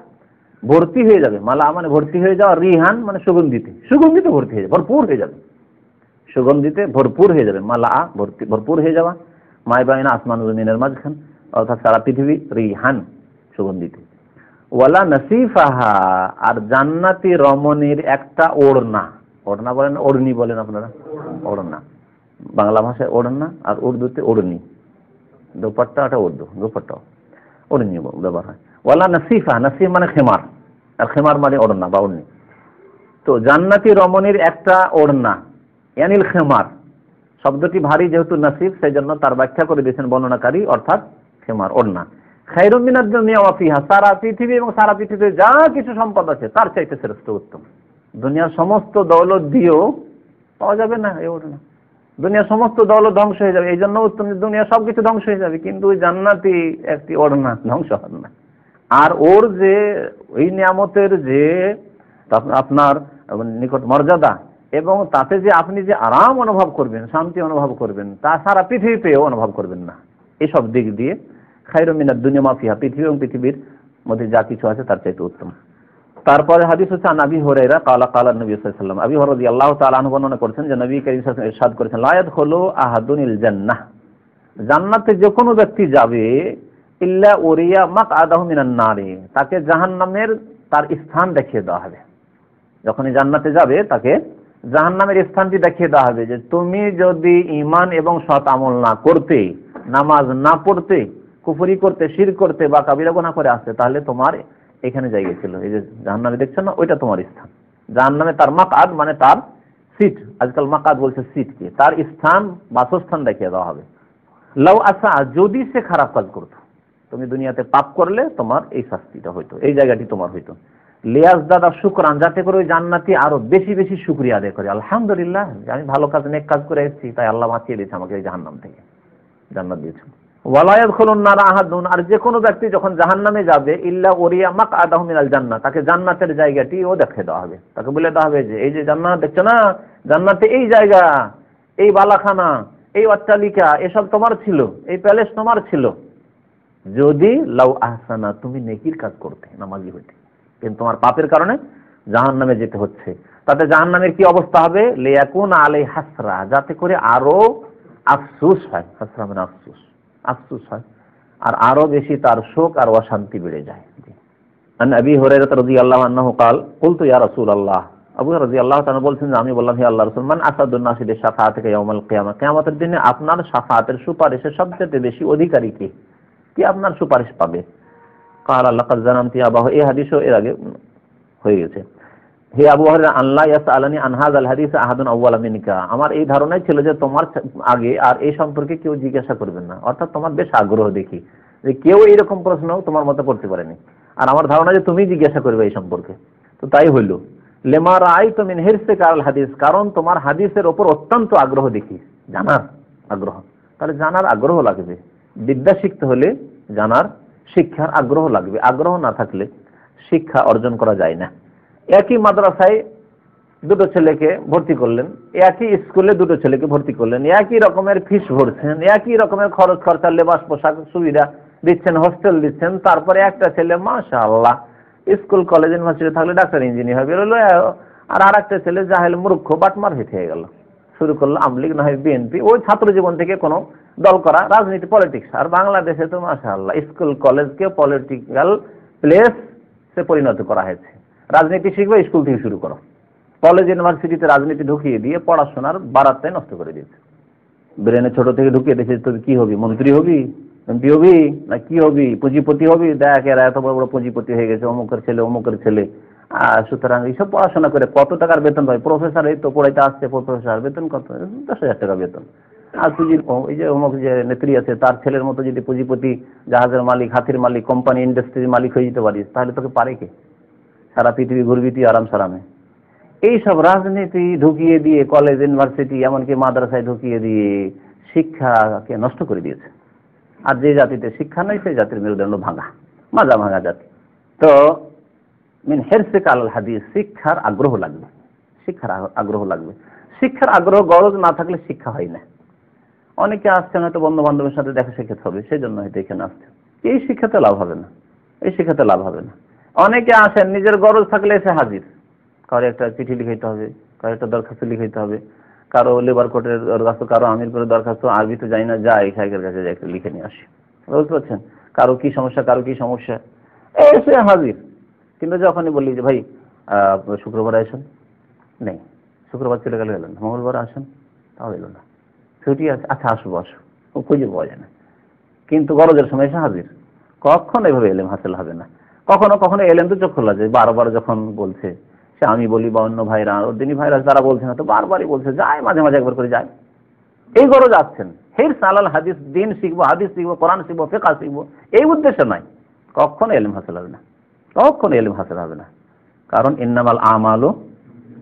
ভর্তি হয়ে যাবে। মালা মানে ভর্তি হয়ে যাওয়া, রিহান মানে সুগন্ধিতে। সুগন্ধিতে ভর্তি হয়ে যাবে, ভরপুর হয়ে যাবে। সুগন্ধিতে ভরপুর হয়ে যাবে। মালা ভর্তি, ভরপুর হয়ে যাওয়া। মাই বাইনা আসমান জমিনের মাঝখান, অর্থাৎ সারা পৃথিবী রিহান, সুগন্ধিতে। ওয়ালা নসিফাহা, আর জান্নাতি রমণীর একটা ওড়না। ওড়না বলেন ওড়নি বলেন আপনারা? ওড়না। বাংলা ভাষায় ওড়না আর উর্দুতে ওড়নি। দোপাট্টা ওটা উর্দু দোপাট্টা ওড়নি ব্যবহার হয়। ওয়ালা নাসিফা, নাসিফ মানে খেমার। আর খেমার মানে ওড়না বা ওড়নি। তো জান্নাতি রমণীর একটা ওড়না, ইয়ানিল খেমার। শব্দটি ভারী যেহেতু নাসিফ সেই জন্য তার ব্যাখ্যা করে দিয়েছেন বর্ণনাকারী, অর্থাৎ খেমার, ওড়না। খাইরুমিনার দুনিয়া ওয়াফিহা সারা পৃথিবী এবং সারা পৃথিবীতে যা কিছু সম্পদ আছে, তার চাইতে শ্রেষ্ঠ উত্তম। দুনিয়ার সমস্ত দৌলত দিয়েও পাওয়া যাবে না এই ওড়না দুনিয়ার সমস্ত দৌলত ধ্বংস হয়ে যাবে। এই জন্য উত্তম দুনিয়া সবকিছু ধ্বংস হয়ে যাবে, কিন্তু ওই জান্নাতি একটি ওড়না ধ্বংস হবে না। আর ওর যে, ওই নিয়ামতের যে আপনার নিকট মর্যাদা এবং তাতে যে আপনি যে আরাম অনুভব করবেন, শান্তি অনুভব করবেন, তা সারা পৃথিবীতেও অনুভব করবেন না। এসব দিক দিয়ে খাইরমিনার দুনিয়া মাফিয়া পৃথিবী এবং পৃথিবীর মধ্যে যা কিছু আছে তার চাইতে উত্তম। তারপরে হাদিস হচ্ছে নবী হরাইরা কালা কালা নবী সাল্লাম আবি হরদি আল্লাহ তাআলা বর্ণনা করেছেন যে, নবী করিম সাল্লাল্লাহু ইরশাদ করেছেন লায়াত হলো আহাদুনিল জান্নাহ। জান্নাতে যে কোনো ব্যক্তি যাবে, ইল্লা ওরিয়া মাক আদাহু মিনান নারে। তাকে জাহান্নামের তার স্থান দেখিয়ে দেওয়া হবে। যখনই জান্নাতে যাবে, তাকে জাহান্নামের স্থানটি দেখিয়ে দেওয়া হবে যে, তুমি যদি ইমান এবং সৎ আমল না করতে, নামাজ না পড়তে কুফরি করতে, শির করতে বা কাবিরা গোনা করে আসতে, তাহলে তোমার এখানে জায়গা ছিল। এই যে জাহান্নামে দেখছ না, ওইটা তোমার স্থান। জাহান্নামে তার মাকাদ মানে তার সিট। আজকাল মাকাদ বলছে সিটকে তার স্থান, বাসস্থান দেখিয়ে দেওয়া হবে। লাউ আসা, যদি সে খারাপ কাজ করতো, তুমি দুনিয়াতে পাপ করলে তোমার এই শাস্তিটা হইতো, এই জায়গাটি তোমার হইতো। লিয়াজ দাদা, শুক্রান, যাতে করে ওই জান্নাতি আরও বেশি বেশি শুক্রিয়া আদায় করে। আলহামদুলিল্লাহ, আমি ভালো কাজ, নেক কাজ করে এসেছি, তাই আল্লাহ বাঁচিয়ে দিয়েছে আমাকে এই জাহান্নাম থেকে। জান্নাত দিয়েছেন ওয়ালায়াত খুলুন নারা আহাদুন, আর যে কোনো ব্যক্তি যখন জাহান্নামে যাবে, ইল্লা ওরিয়া মাক আদাহু মিনাল জান্নাত তাকে জান্নাতের জায়গাটি ও দেখে দেওয়া হবে। তাকে বলে দেওয়া হবে যে, এই যে জান্নাত দেখছ না? জান্নাতে এই জায়গা, এই বালাখানা, এই অট্টালিকা, এসব তোমার ছিল, এই প্যালেস তোমার ছিল। যদি লাউ আহসানা, তুমি নেকির কাজ করতে, নামাজি হইতে। কিন্তু তোমার পাপের কারণে জাহান নামে যেতে হচ্ছে। তাতে জাহান নামের কি অবস্থা হবে? লেয়াকুন আলে হাসরা, যাতে করে আরও আফসুস হয়। হাসরা মানে আফসুস। আফসুস হয় আর আরো বেশি তার শোক আর অশান্তি বেড়ে যায় عن ابي هريره رضي الله عنه قال قلت يا رسول الله আবু রাজি আল্লাহ তাআলা বলছেন যে আমি বললাম হে আল্লাহ রাসূল মান আসাদুন নাসিদের শাফাআত থেকে ইয়াউমাল কিয়ামা কিয়ামতের দিনে আপনার শাফাআতের সুপারিশের সবচেয়ে বেশি অধিকারী কে কি আপনার সুপারিশ পাবে কাল আল্লাহ কাদ জানামতি আবাহ এই হাদিসও এর আগে হয়ে গেছে হে আবু হরাইরা আল্লাহ ইয়াস আলানি আনহাজ আল হাদিস আহাদুন আউয়ালা মিনিকা। আমার এই ধারণাই ছিল যে তোমার আগে আর এই সম্পর্কে কেউ জিজ্ঞাসা করবেন না। অর্থাৎ তোমার বেশ আগ্রহ দেখি যে কেউ এইরকম প্রশ্ন তোমার মতো করতে পারেনি। আর আমার ধারণা যে তুমি জিজ্ঞাসা করবে এই সম্পর্কে। তো তাই হইল। লেমা রাই তো মিন হিরসে কাল হাদিস, কারণ তোমার হাদিসের ওপর অত্যন্ত আগ্রহ দেখি। জানার আগ্রহ। তাহলে জানার আগ্রহ লাগবে। বিদ্যা শিখতে হলে জানার শিক্ষার আগ্রহ লাগবে। আগ্রহ না থাকলে শিক্ষা অর্জন করা যায় না। একই মাদ্রাসায় দুটো ছেলেকে ভর্তি করলেন, একই স্কুলে দুটো ছেলেকে ভর্তি করলেন, একই রকমের ফিস ভরছেন, একই রকমের খরচ খরচা, লেবাস, পোশাক, সুবিধা দিচ্ছেন, হোস্টেল দিচ্ছেন, তারপরে একটা ছেলে মাশা আল্লাহ স্কুল, কলেজ, ইউনিভার্সিটি থাকলে ডাক্তার, ইঞ্জিনিয়ার হবে বেরোলো আর আর একটা ছেলে জাহেল, মূর্খ, বাটমার হিট হয়ে গেল। শুরু করল আমলিগ, না হয় বিএনপি। ওই ছাত্র জীবন থেকে কোনো দল করা, রাজনীতি পলিটিক্স আর বাংলাদেশে তো মাশা আল্লাহ স্কুল, কলেজকে পলিটিক্যাল প্লেস সে পরিণত করা হয়েছে। রাজনীতি শিখবে, স্কুল থেকে শুরু করো। কলেজ, ইউনিভার্সিটিতে রাজনীতি ঢুকিয়ে দিয়ে পড়াশোনার বারাতটাই নষ্ট করে দিয়েছে। ব্রেনে ছোট থেকে ঢুকিয়ে দিয়েছে তুই কি হবি? মন্ত্রী হবি? এমপি হবি? না, কি হবি? পুঁজিপতি হবি? দেখ, এরা এত বড় বড় পুঁজিপতি হয়ে গেছে, অমুকের ছেলে অমুকের ছেলে। আর সুতরাং এইসব পড়াশোনা করে কত টাকার বেতন পাই প্রফেসর এই তো পড়াইতে আসছে প্রফেসর বেতন কত? দশ হাজার টাকা বেতন। আর যদি ওই যে অমুক যে নেত্রী আছে, তার ছেলের মতো যদি পুঁজিপতি, জাহাজের মালিক, হাতির মালিক কোম্পানি ইন্ডাস্ট্রির মালিক হয়ে যেতে পারিস, তাহলে তোকে পারে কে? সারা পৃথিবী ঘুরবি তুই আরাম সারামে। এইসব রাজনীতি ঢুকিয়ে দিয়ে কলেজ ইউনিভার্সিটি এমনকি মাদ্রাসায় ঢুকিয়ে দিয়ে শিক্ষাকে নষ্ট করে দিয়েছে। আর যে জাতিতে শিক্ষা নাই, সেই জাতির মেরুদণ্ড ভাঙা, মাজা ভাঙা জাতি। তো, মিন হেরসে কাল হাদিস, শিক্ষার আগ্রহ লাগবে। শিক্ষার আগ্রহ লাগবে। শিক্ষার আগ্রহ গরজ না থাকলে শিক্ষা হয় না। অনেকে আসছেন হয়তো বন্ধু বান্ধবের সাথে দেখা শিক্ষাতে হবে সেই জন্য হয়তো এখানে আসছেন। এই শিক্ষাতে লাভ হবে না। এই শিক্ষাতে লাভ হবে না। অনেকে আসেন নিজের গরজ থাকলে এসে হাজির। কারও একটা চিঠি লিখাইতে হবে, কারও একটা দরখাস্ত লিখাইতে হবে। কারও লেবার কোর্টের দরখাস্ত, কারও আমির করে দরখাস্ত আরবি তো যাই না যাই সাইকের কাছে যাই, একটা লিখে নিয়ে আসি। বুঝতে পারছেন? কারও কি সমস্যা, কারও কি সমস্যা? এসে হাজির। কিন্তু যখনই বললি যে, ভাই শুক্রবার আসেন। নেই। শুক্রবার চলে গেলে গেলেন মঙ্গলবার আসেন, তাও এলো না। ছুটি আছে আচ্ছা আসব আসো খুঁজে পাওয়া যায় না। কিন্তু গরজের সময় এসে হাজির। কখন এভাবে এলেম হাসিল হবে না। কখনো কখনো এলেন তো চোখ খোলা যায়, বারবার যখন বলছে, সে আমি বলি বা অন্য ভাইরা দিনী ভাইরা যারা বলছে না তো বারবারই বলছে, যায় মাঝে মাঝে একবার করে যায়। এই গরজ আসছেন। হের সালাল হাদিস, দিন শিখব, হাদিস শিখব, কোরআন শিখব ফেকা শিখব, এই উদ্দেশ্যে নয় কখনো এলিম হাসিল হবে না। কখনো এলিম হাসিল হবে না। কারণ ইন্নামাল আমালও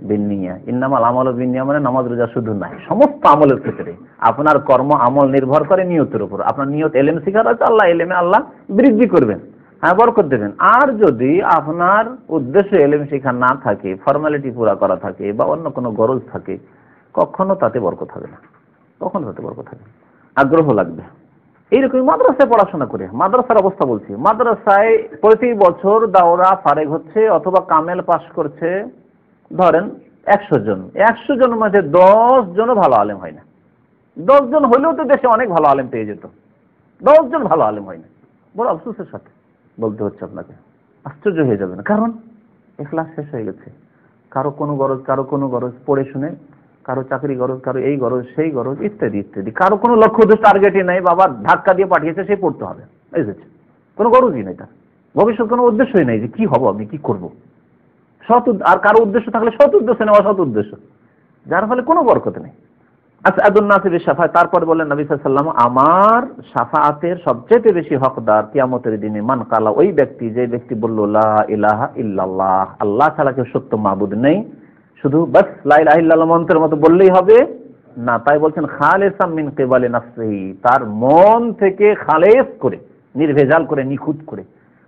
বিনিয়া ইন্নামাল আমল বিনিয়া মানে নামাজ, রোজা শুধু নাই। সমস্ত আমলের ক্ষেত্রে আপনার কর্ম আমল নির্ভর করে নিয়তের উপর। আপনার নিয়ত এলেম শিখার আছে, আল্লাহ এলেমে আল্লাহ বৃদ্ধি করবেন। হ্যাঁ বরকত দেবেন। আর যদি আপনার উদ্দেশ্য এলেম শিখা না থাকে ফর্মালিটি পুরা করা থাকে বা অন্য কোনো গরজ থাকে, কখনো তাতে বরকত হবে না। কখনো তাতে বরকত হবে আগ্রহ লাগবে। এইরকম মাদ্রাসায় পড়াশোনা করে। মাদ্রাসার অবস্থা বলছি। মাদ্রাসায় প্রতি বছর দাওরা ফারেক হচ্ছে অথবা কামেল পাশ করছে, ধরেন একশো জন। একশো জনের মধ্যে দশ জনও ভালো আলেম হয় না। দশ জন হলেও তো দেশে অনেক ভালো আলেম পেয়ে যেত। দশ জন ভালো আলেম হয় না। বড় আফসোসের সাথে। বলতে হচ্ছে আপনাকে। আশ্চর্য হয়ে যাবে না কারণ এখলাস শেষ হয়ে গেছে। কারও কোনো গরজ, কারও কোনো গরজ পড়ে শুনে, কারও চাকরি গরজ, কারও এই গরজ, সেই গরজ, ইত্যাদি ইত্যাদি। কারও কোনো লক্ষ্য উদ্দেশ্য টার্গেটই নেই বাবা ধাক্কা দিয়ে পাঠিয়েছে, সে পড়তে হবে। এসেছে কোনো গরজই নেই তার। ভবিষ্যৎ কোনো উদ্দেশ্যই নেই যে কি হব আমি, কি করব। সৎ আর কারও উদ্দেশ্য থাকলে সৎ উদ্দেশ্য নেই অসৎ উদ্দেশ্য। যার ফলে কোনো বরকত নেই আচ্ছা আদুল নাসির সাফা তারপরে বললেন নবী সাল্লাম আমার সাফাতের সবচেয়ে বেশি হকদার কিয়ামতের দিনে মান কালা ওই ব্যক্তি, যে ব্যক্তি বলল ইলাহা ইল্লাল্লাহ, আল্লাহ ছাড়া কেউ সত্য মাবুদ নেই। শুধু বাস, লা ইলাহা ইল্লাল্লাহ মন্ত্রের মতো বললেই হবে। না, তাই বলছেন, খালেসাম মিন কেবালে নাফসিহি তার মন থেকে খালেস করে, নির্ভেজাল করে, নিখুঁত করে।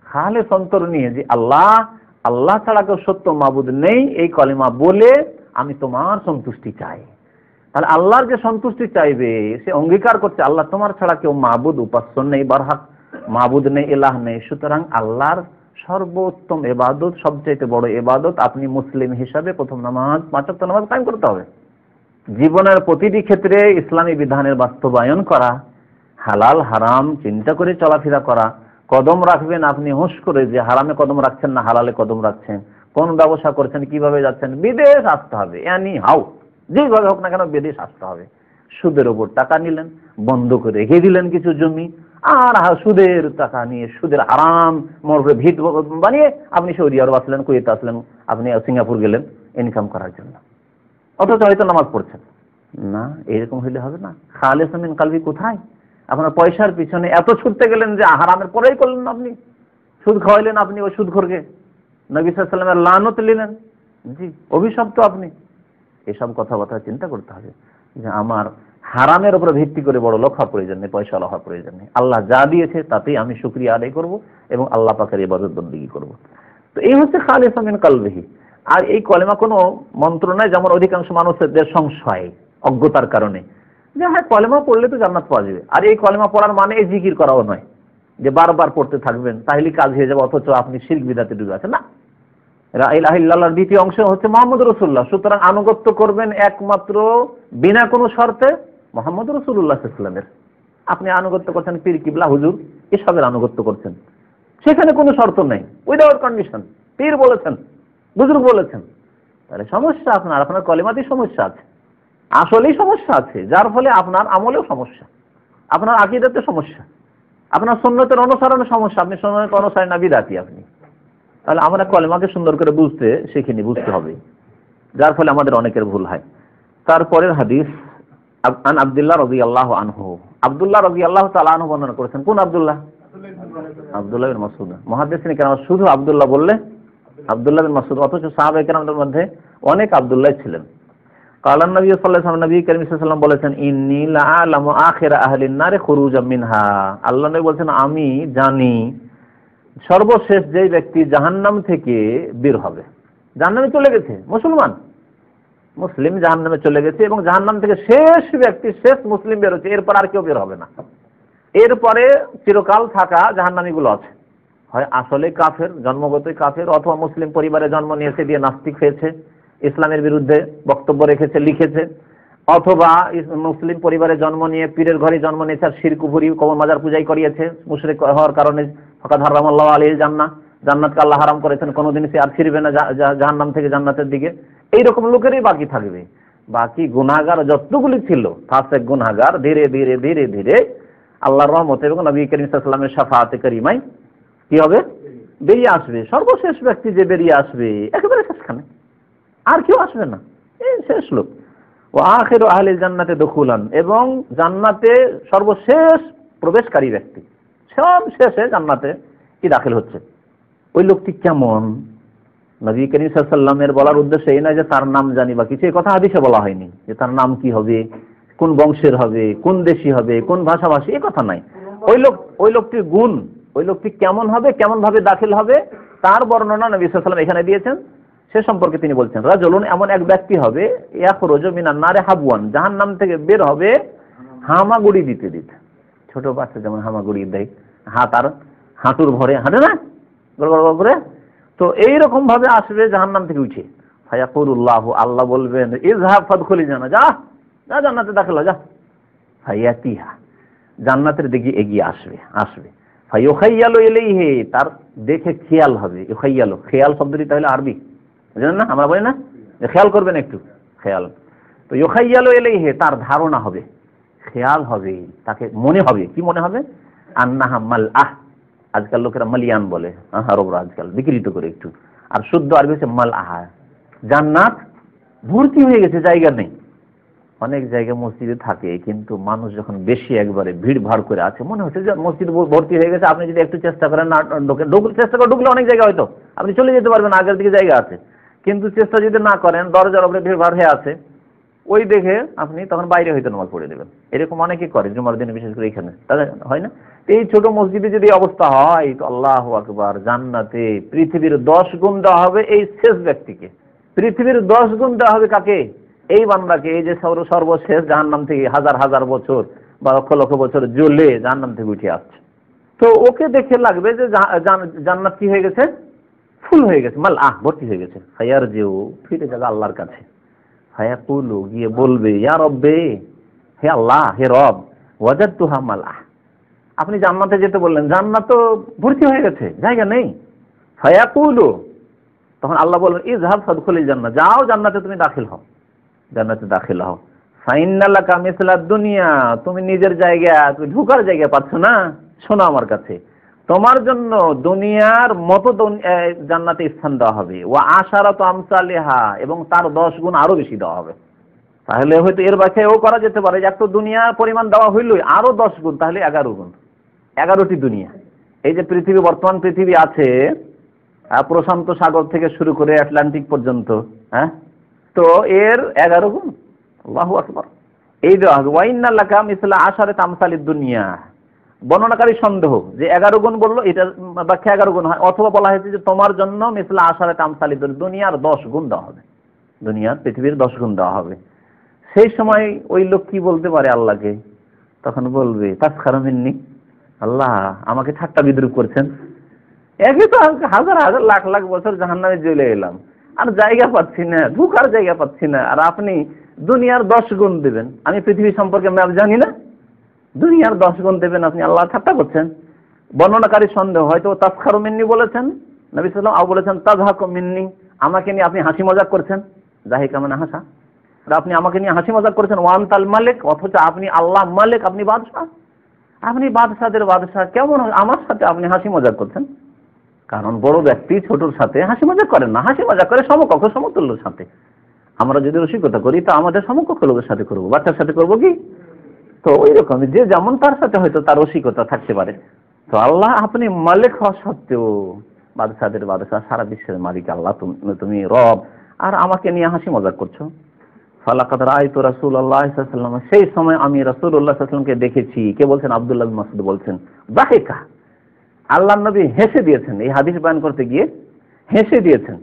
খালেস অন্তর নিয়ে যে, আল্লাহ আল্লাহ ছাড়া কেউ সত্য মাবুদ নেই, এই কলিমা বলে আমি তোমার সন্তুষ্টি চাই। তাহলে আল্লাহর যে সন্তুষ্টি চাইবে, সে অঙ্গীকার করছে, আল্লাহ তোমার ছাড়া কেউ মাবুদ, উপাস্য নেই, বারহাক, মাবুদ নেই এলাহ নেই। সুতরাং আল্লাহর সর্বোত্তম এবাদত, সবচাইতে বড় এবাদত আপনি মুসলিম হিসাবে প্রথম নামাজ পাঁচক্ত নামাজ কায়েম করতে হবে। জীবনের প্রতিটি ক্ষেত্রে ইসলামী বিধানের বাস্তবায়ন করা, হালাল, হারাম, চিন্তা করে চলাফেরা করা, কদম রাখবেন আপনি, হুঁশ করে যে হারামে কদম রাখছেন না, হালালে কদম রাখছেন, কোন ব্যবসা করছেন, কীভাবে যাচ্ছেন, বিদেশ আসতে হবে, এনি হাউ। যেভাবে হোক না কেন বিদেশ আসতে হবে। সুদের ওপর টাকা নিলেন, বন্ধ করে রেখে দিলেন কিছু জমি। আর সুদের টাকা নিয়ে, সুদের আরাম মরবে ভিত বানিয়ে আপনি সৌদি আরব আসলেন, কুয়েত আসলেন, আপনি সিঙ্গাপুর গেলেন ইনকাম করার জন্য। অথচ হয়তো নামাজ পড়ছেন। না, এরকম হইলে হবে না। খালেস মিন কালবি কোথায়? আপনার পয়সার পিছনে এত ছুটতে গেলেন যে হারামের পরেই করলেন আপনি। সুদ খাওয়াইলেন আপনি ওই সুদখোরকে। নবী সাল্লামের লানত নিলেন। জি, অভিশপ্ত আপনি। এসব কথাবার্তা চিন্তা করতে হবে যে আমার হারামের উপরে ভিত্তি করে বড় লোক হওয়ার প্রয়োজন নেই, পয়সা হওয়ার প্রয়োজন নেই। আল্লাহ যা দিয়েছে তাতেই আমি শুক্রিয়া আদায় করব এবং আল্লাহ পাকের ইবাদত বন্দিগি করব। তো এই হচ্ছে খালিস আমিন কালবেহি। আর এই কলেমা কোনো মন্ত্র নয় যেমন অধিকাংশ মানুষদের সংশয়, অজ্ঞতার কারণে। যে হ্যাঁ কলেমা পড়লে তো জান্নাত পাওয়া যাবে। আর এই কলেমা পড়ার মানে এই জিকির করাও নয়। যে বারবার পড়তে থাকবেন, তাহলে কাজ হয়ে যাবে, অথচ আপনি শিল্প বিদাতে ডুবে আছেন। না। রাহিল্লাহর দ্বিতীয় অংশ হচ্ছে মোহাম্মদ রসুল্লাহ সুতরাং আনুগত্য করবেন একমাত্র বিনা কোনো শর্তে মোহাম্মদ রসুল্লাহ ইসলামের আপনি আনুগত্য করছেন পীর কিবলা হুজুর, এসবের আনুগত্য করছেন। সেখানে কোনো শর্ত নেই উইদাউট কন্ডিশন পীর বলেছেন, বুজুর্গ বলেছেন। তাহলে সমস্যা আপনার আপনার কলিমাতেই সমস্যা আছে। আসলেই সমস্যা আছে, যার ফলে আপনার আমলেও সমস্যা, আপনার আকিদাতে সমস্যা, আপনার সন্ন্যতের অনুসরণের সমস্যা। আপনি সন্ন্যতের অনুসরণ না, বিদাতি আপনি। তাহলে আমরা কলেমাকে সুন্দর করে বুঝতে শিখিনি, বুঝতে হবে। যার ফলে আমাদের অনেকের ভুল হয়। তারপরের হাদিস আন আব্দুল্লাহ রবি আল্লাহ আনহু। আব্দুল্লাহ রবি আল্লাহ তালা আনহু বর্ণনা করেছেন। কোন আব্দুল্লাহ? আব্দুল্লাহ বিন মাসুদ মহাদেশিনী কেন শুধু আব্দুল্লাহ বললে আব্দুল্লাহ বিন মাসুদ অথচ সাহাবা কেরামদের মধ্যে অনেক আব্দুল্লাহ ছিলেন। কালান নবী সাল্লাল্লাহু নবী করিম সাল্লাল্লাহু বলেছেন, ইন্নী লাআলামু আখির আহলিন নারে খুরুজাম মিনহা। আল্লাহ নবী বলেছেন, আমি জানি সর্বশেষ যেই ব্যক্তি জাহান্নাম থেকে বের হবে, জাহান্নামে চলে গেছে, মুসলমান। মুসলিম জাহান্নামে চলে গেছে এবং জাহান্নাম থেকে শেষ ব্যক্তি, শেষ মুসলিম বের হচ্ছে, এরপর আর কেউ বের হবে না। এরপরে চিরকাল থাকা জাহান্নামীগুলো আছে। হয় আসলে কাফের, জন্মগতই কাফের, অথবা মুসলিম পরিবারে জন্ম নিয়েছে, দিয়ে নাস্তিক হয়েছে, ইসলামের বিরুদ্ধে বক্তব্য রেখেছে, লিখেছে, অথবা মুসলিম পরিবারে জন্ম নিয়ে, পীরের ঘরে জন্ম নিয়েছে, আর শিরকুপুরি কবর, মাজার পূজাই করিয়েছে, মুশরিক হওয়ার কারণে ফকাত হারাম আল্লাহ আলী জান্না জান্নাতকে আল্লাহ হারাম করেছেন কোনোদিন সে আর ফিরবে না জাহান্নাম থেকে জান্নাতের দিকে। এইরকম লোকেরই বাকি থাকবে। বাকি গুনাগার যতগুলি ছিল, ফাসেক গুনাগার ধীরে ধীরে ধীরে ধীরে আল্লাহর রহমত এবং নবী করিম সাল্লামের সাফাতে করিমাই কি হবে? বেরিয়ে আসবে। সর্বশেষ ব্যক্তি যে বেরিয়ে আসবে, একেবারে শেষখানে। আর কেউ আসবে না। এই শেষ লোক। ও আখের আহলে জান্নাতে দখুলান এবং জান্নাতে সর্বশেষ প্রবেশকারী ব্যক্তি। সব শেষে জান্নাতে কি দাখিল হচ্ছে? ওই লোকটি কেমন? নবী করিম সাল্লামের বলার উদ্দেশ্য এই নয় যে তার নাম জানি বা কিছু কথা হাদিসে বলা হয়নি যে তার নাম কি হবে, কোন বংশের হবে, কোন দেশি হবে, কোন ভাষাভাষী এ কথা নাই। ওই লোক, ওই লোকটির গুণ, ওই লোকটি কেমন হবে কেমন ভাবে দাখিল হবে, তার বর্ণনা নবী সাল্লাম এখানে দিয়েছেন। সে সম্পর্কে তিনি বলছেন, রাজলুন, এমন এক ব্যক্তি হবে, ইয়াখরুজ মিনান নারে হাবুয়ান জাহান্নাম থেকে বের হবে, হামাগুড়ি দিতে দিতে। ছোট বাচ্চা যেমন হামাগুড়ি দেয়। হাত আর হাঁটুর ভরে হাঁটে না? গড় করে? তো এইরকম ভাবে আসবে জাহান্নাম থেকে উঠে। ফায়াকুরুল্লাহ আল্লাহ বলবেন ইজহাব ফাদখুলি জানা যা যা জান্নাতে দাখিল যা। ফাইয়াতিহা জান্নাতের দিকে এগিয়ে আসবে আসবে। ফাইয়ালো এলেই হে তার দেখে খেয়াল হবে। ইউখাইয়ালো, খেয়াল শব্দটি তাহলে আরবি। জানেন না? আমরা বলি না? খেয়াল করবেন একটু, খেয়াল। তো ইউখাইয়ালো এলেই হে তার ধারণা হবে, খেয়াল হবে, তাকে মনে হবে। কি মনে হবে? আন্নাহা মাল আহ। আজকাল লোকেরা মালিয়ান বলে আরবরা আজকাল, বিকৃত করে একটু। আর শুদ্ধ আরবি হচ্ছে মাল আহা। জান্নাত ভর্তি হয়ে গেছে, জায়গা নেই। অনেক জায়গায় মসজিদে থাকে, কিন্তু মানুষ যখন বেশি একবারে ভিড় ভাড় করে আছে, মনে হচ্ছে যে মসজিদ ভর্তি হয়ে গেছে। আপনি যদি একটু চেষ্টা করেন, না ঢুকলে, চেষ্টা করে ঢুকলে অনেক জায়গা হয়তো। আপনি চলে যেতে পারবেন, আগের দিকে জায়গা আছে। কিন্তু চেষ্টা যদি না করেন, দরজার উপরে ভিড় ভাড় হয়ে আছে, ওই দেখে আপনি তখন বাইরে হয়তো নামাজ পড়ে দেবেন এরকম অনেকে করে, জুমার দিনে বিশেষ করে এখানে। তাহলে হয় না? এই ছোট মসজিদে যদি অবস্থা হয়, তো আল্লাহ আকবার, জান্নাতে পৃথিবীর দশ গুণ দেওয়া হবে এই শেষ ব্যক্তিকে। পৃথিবীর দশ গুণ দেওয়া হবে কাকে? এই বান্দাকে, এই যে সর্বশেষ জাহান্নাম থেকে হাজার হাজার বছর বা লক্ষ লক্ষ বছর জ্বলে জাহান্নাম থেকে উঠে আসছে। তো ওকে দেখে লাগবে যে জান্নাত কি হয়ে গেছে? ফুল হয়ে গেছে, মাল, আহ, ভর্তি হয়ে গেছে। হায়ার যেও ফিরে যাবে আল্লাহর কাছে। হায়া কুলু গিয়ে বলবে, ইয়া রব্বে, হে আল্লাহ, হে রব ওয়াজাদ তু হামাল আহ আপনি জান্নাতে যেতে বললেন, জান্নাত তো ভর্তি হয়ে গেছে, জায়গা নেই। হায়া কুলু তখন আল্লাহ বলবেন ইজহাব সাদখুলিল জান্নাত, যাও জান্নাতে তুমি দাখিল হও। জান্নাতে দাখিল হও। ফাইনাল্লাকা মিসলাদ দুনিয়া, তুমি নিজের জায়গা, তুমি ঢুকার জায়গা পাচ্ছ না, শোনো আমার কাছে। তোমার জন্য দুনিয়ার মতো জান্নাতে স্থান দেওয়া হবে। ও আশারাত আমসালিহা, এবং তার দশ গুণ আরও বেশি দেওয়া হবে। তাহলে হয়তো এর ব্যাখ্যাও করা যেতে পারে যে তো দুনিয়ার পরিমাণ দেওয়া হইলই, আরও দশ গুণ, তাহলে এগারো গুণ। এগারোটি দুনিয়া। এই যে পৃথিবী বর্তমান পৃথিবী আছে প্রশান্ত সাগর থেকে শুরু করে আটলান্টিক পর্যন্ত হ্যাঁ? তো এর এগারো গুণ। আল্লাহু আকবার। এই দেওয়া হবে ওয়াইনাল্লাকা মিসলা আশারে তামসালিদ দুনিয়া। বর্ণনাকারী সন্দেহ যে এগারো গুণ বলল এটা ব্যাখ্যা এগারো গুণ হয়। অথবা বলা হয়েছে যে তোমার জন্য মিসলা আশারে তামসালিদ দুনিয়া, দুনিয়ার দশ গুণ দেওয়া হবে। দুনিয়ার পৃথিবীর দশ গুণ দেওয়া হবে। সেই সময় ওই লোক কি বলতে পারে আল্লাহকে? তখন বলবে তাৎক্ষার মিন্নি। আল্লাহ, আমাকে ঠাট্টা বিদ্রুপ করছেন। একই তো হাজার হাজার লাখ লাখ বছর জাহান্নামে জ্বলে এলাম। আর জায়গা পাচ্ছি না ঢুকার জায়গা পাচ্ছি না। আর আপনি দুনিয়ার দশ গুণ দেবেন। আমি পৃথিবী সম্পর্কে ম্যাপ জানি না। দুনিয়ার দশ গুণ দেবেন আপনি, আল্লাহ ঠাট্টা করছেন। বর্ণনাকারী সন্দেহ, হয়তো তাৎক্ষার মিন্নি বলেছেন। নবী সাল্লাম আও বলেছেন, তাজহাক মিন্নি, আমাকে নিয়ে আপনি হাসি মজাক করছেন। জাহিকা মানে হাসা। আর আপনি আমাকে নিয়ে হাসি মজাক করেছেন ওয়ান তাল মালিক, অথচ আপনি আল্লাহ মালিক, আপনি বাদশাহ। আপনি বাদশাদের বাদশাহ, কেমন আমার সাথে আপনি হাসি মজাক করছেন? কারণ বড় ব্যক্তি ছোটর সাথে হাসি মজাক করেন না। হাসি মজা করে সমকক্ষ, সমতুল্যর সাথে। আমরা যদি রসিকতা করি, তো আমাদের সমকক্ষ লোকের সাথে করব। বাচ্চার সাথে করব কি? তো ওই রকম যে যেমন তার সাথে হয়তো তার রসিকতা থাকতে পারে। তো আল্লাহ আপনি মালিক হওয়া সত্ত্বেও বাদশাদের বাদশাহ, সারা বিশ্বের মালিক আল্লাহ। তুমি তুমি রব। আর আমাকে নিয়ে হাসি মজাক করছ? ফালাকাত রায় তো রাসুল আল্লাহ সেই সময় আমি রাসুল উল্লাহামকে দেখেছি। কে বলছেন? আবদুল্লাহ মাসুদ বলছেন। বাহেকা আল্লাহ নবী হেসে দিয়েছেন। এই হাদিস বয়ান করতে গিয়ে হেসে দিয়েছেন।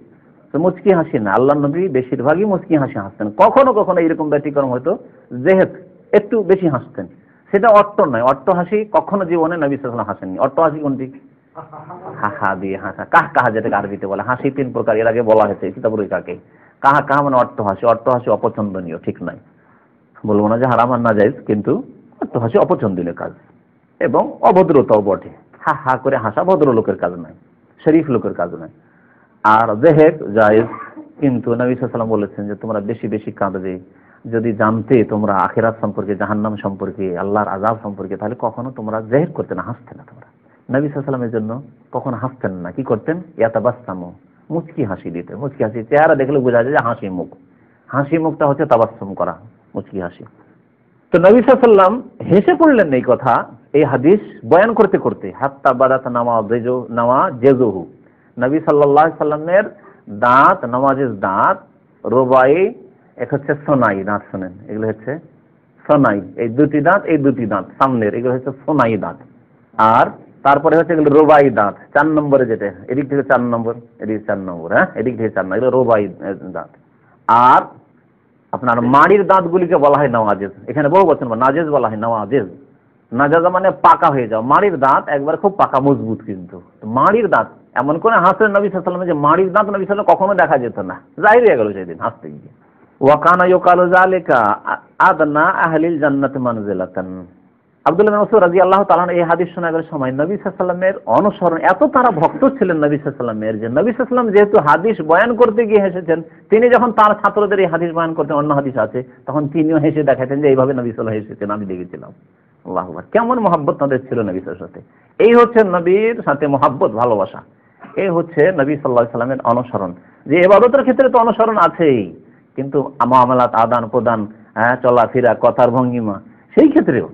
তো মুচকি হাসি না। আল্লাহ নবী বেশিরভাগই মুচকি হাসি হাসতেন। কখনো কখনো এরকম ব্যতিক্রম হতো জেহেদ একটু বেশি হাসতেন। সেটা অট্ট নয়। অট্ট হাসি কখনো জীবনে নবী সাল্লাম হাসেননি। অট্ট হাসি কোনটি? হাহা দিয়ে হাসা। কাহ, কাহা যেটাকে আরবিতে বলে। হাসি তিন প্রকার। এর আগে বলা হয়েছে। কিতাবুল কাকে কাহা কাহা মানে অট্ট হাসি অট্ট হাসি অপছন্দনীয়, ঠিক নাই। বলব না যে হারাম আর না যায় কিন্তু অট্ট হাসি অপছন্দনীয় কাজ। এবং অভদ্রতাও বটে। হা হা করে হাসা ভদ্র লোকের কাজ নয়, শরীফ লোকের কাজ নয়। আর জেহেক জায়েজ, কিন্তু নবী সাল্লাম বলেছেন যে, তোমরা বেশি বেশি কাঁদবে। যদি জানতে তোমরা আখেরাত সম্পর্কে, জাহান্নাম সম্পর্কে, আল্লাহর আজাব সম্পর্কে, তাহলে কখনো তোমরা জেহের করতে না, হাসতে না তোমরা। নবী সাল্লামের জন্য কখনো হাসতেন না। কি করতেন? ইয়াতাবাস্তামো মুচকি হাসি দিতে, মুচকি হাসি। চেহারা দেখলে বোঝা যায় যে হাসি মুখ। হাসি মুখটা হচ্ছে তাবাস্তম করা, মুচকি হাসি। তো নবী সাল্লাম হেসে পড়লেন এই কথা, এই হাদিস বয়ান করতে করতে, হাত্তা বাদাত নামা জেজো নামা জেজোহু। নবী সাল্লামের দাঁত, নামাজের দাঁত, রোবাই, এক হচ্ছে সোনাই, দাঁত শোনেন, এগুলো হচ্ছে সোনাই। এই দুটি দাঁত, এই দুটি দাঁত, সামনের, এগুলো হচ্ছে সোনাই দাঁত। আর তারপরে হচ্ছে এগুলো রোবাই দাঁত চার নম্বরে যেটা এদিক থেকে চার নম্বর, এদিক চার নম্বর হ্যাঁ? এদিক থেকে চার নম্বর রোবাই দাঁত আর আপনার মাড়ির দাঁতগুলিকে বলা হয় নওয়াজেজ। এখানে বহু বচন নাজেজ বলা হয়, নওয়াজেজ। নাজাজা মানে পাকা হয়ে যাওয়া। মাড়ির দাঁত একবার খুব পাকা, মজবুত কিন্তু। মাড়ির দাঁত, এমন করে হাসলেন নবী সাল্লাম যে মাড়ির দাঁত নবী সাল্লাম কখনো দেখা যেত না। জাহির হয়ে গেল সেদিন, হাসতে গিয়ে। ওয়াকানা ইউকালু জালিকা আদনা আহলিল জান্নাত মানজিলাতান। আব্দুল্লাহ বিন মাসউদ রাদিয়াল্লাহু তাআলা এই হাদিস শোনার সময় নবী সাল্লামের অনুসরণ, এত তারা ভক্ত ছিলেন নবী সাল্লামের যে নবী সাল্লাম যেহেতু হাদিস বয়ান করতে গিয়ে হেসেছেন, তিনি যখন তার ছাত্রদের এই হাদিস বয়ান করতেন অন্য হাদিস আছে, তখন তিনিও হেসে দেখাতেন যে এইভাবে নবী সাল্লাহ হেসেছেন আমি দেখেছিলাম। আল্লাহ। কেমন মহাব্বত তাদের ছিল নবী সাথে। এই হচ্ছে নবীর সাথে মহাব্বত, ভালোবাসা। এই হচ্ছে নবী সাল্লাহ সাল্লামের অনুসরণ। যে এবাদতের ক্ষেত্রে তো অনুসরণ আছেই, কিন্তু মামলাত আদান প্রদান হ্যাঁ চলাফেরা, কথার ভঙ্গিমা, সেই ক্ষেত্রেও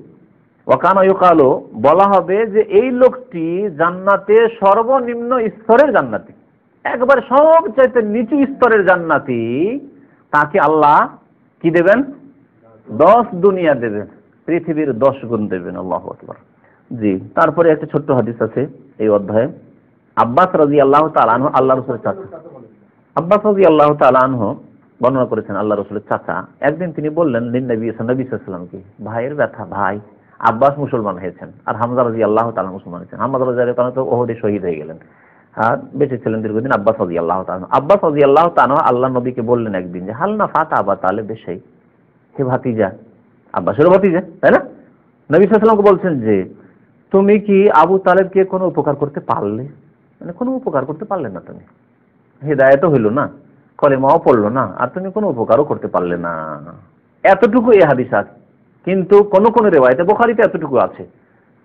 ওকানো ইউকালো, বলা হবে যে এই লোকটি জান্নাতে সর্বনিম্ন স্তরের জান্নাতি। একবার সবচাইতে নিচু স্তরের জান্নাতি, তাকে আল্লাহ কি দেবেন? দশ দুনিয়া দেবেন, পৃথিবীর দশ গুণ দেবেন, আল্লাহ আকবার। জি, তারপরে একটা ছোট্ট হাদিস আছে এই অধ্যায়ে। আব্বাস রাজি আল্লাহ তালানহ আল্লাহ রসুলের চাচা। আব্বাস রাজি আল্লাহ তালানহ বর্ণনা করেছেন আল্লাহ রসুলের চাচা। একদিন তিনি বললেন লিন নবী সাল্লামকে ভাইয়ের ব্যথা, ভাই। আব্বাস মুসলমান হয়েছেন আর হামজা রাজি আল্লাহ তালা মুসলমান হয়েছেন। হামজা রাজি আল্লাহ তো ওহদে শহীদ হয়ে গেলেন। আর বেঁচে ছিলেন দীর্ঘদিন আব্বাস রাজি আল্লাহ তালা আব্বাস রাজি আল্লাহ তালা আল্লাহ নবীকে বললেন একদিন যে, হাল না ফাতা আবা তালে বেশাই হে ভাতিজা, আব্বাসেরও ভাতিজা, তাই না? নবী সাল্লামকে বলছেন যে, তুমি কি আবু তালেবকে কোনো উপকার করতে পারলে? মানে কোনো উপকার করতে পারলে না তুমি। হৃদায়ত হইল না, কলেমাও পড়ল না, আর তুমি কোনো উপকারও করতে পারলে না। এতটুকু এ হাদিস আছে। কিন্তু কোন কোন রেওয়ায়তে বোখারিতে এতটুকু আছে।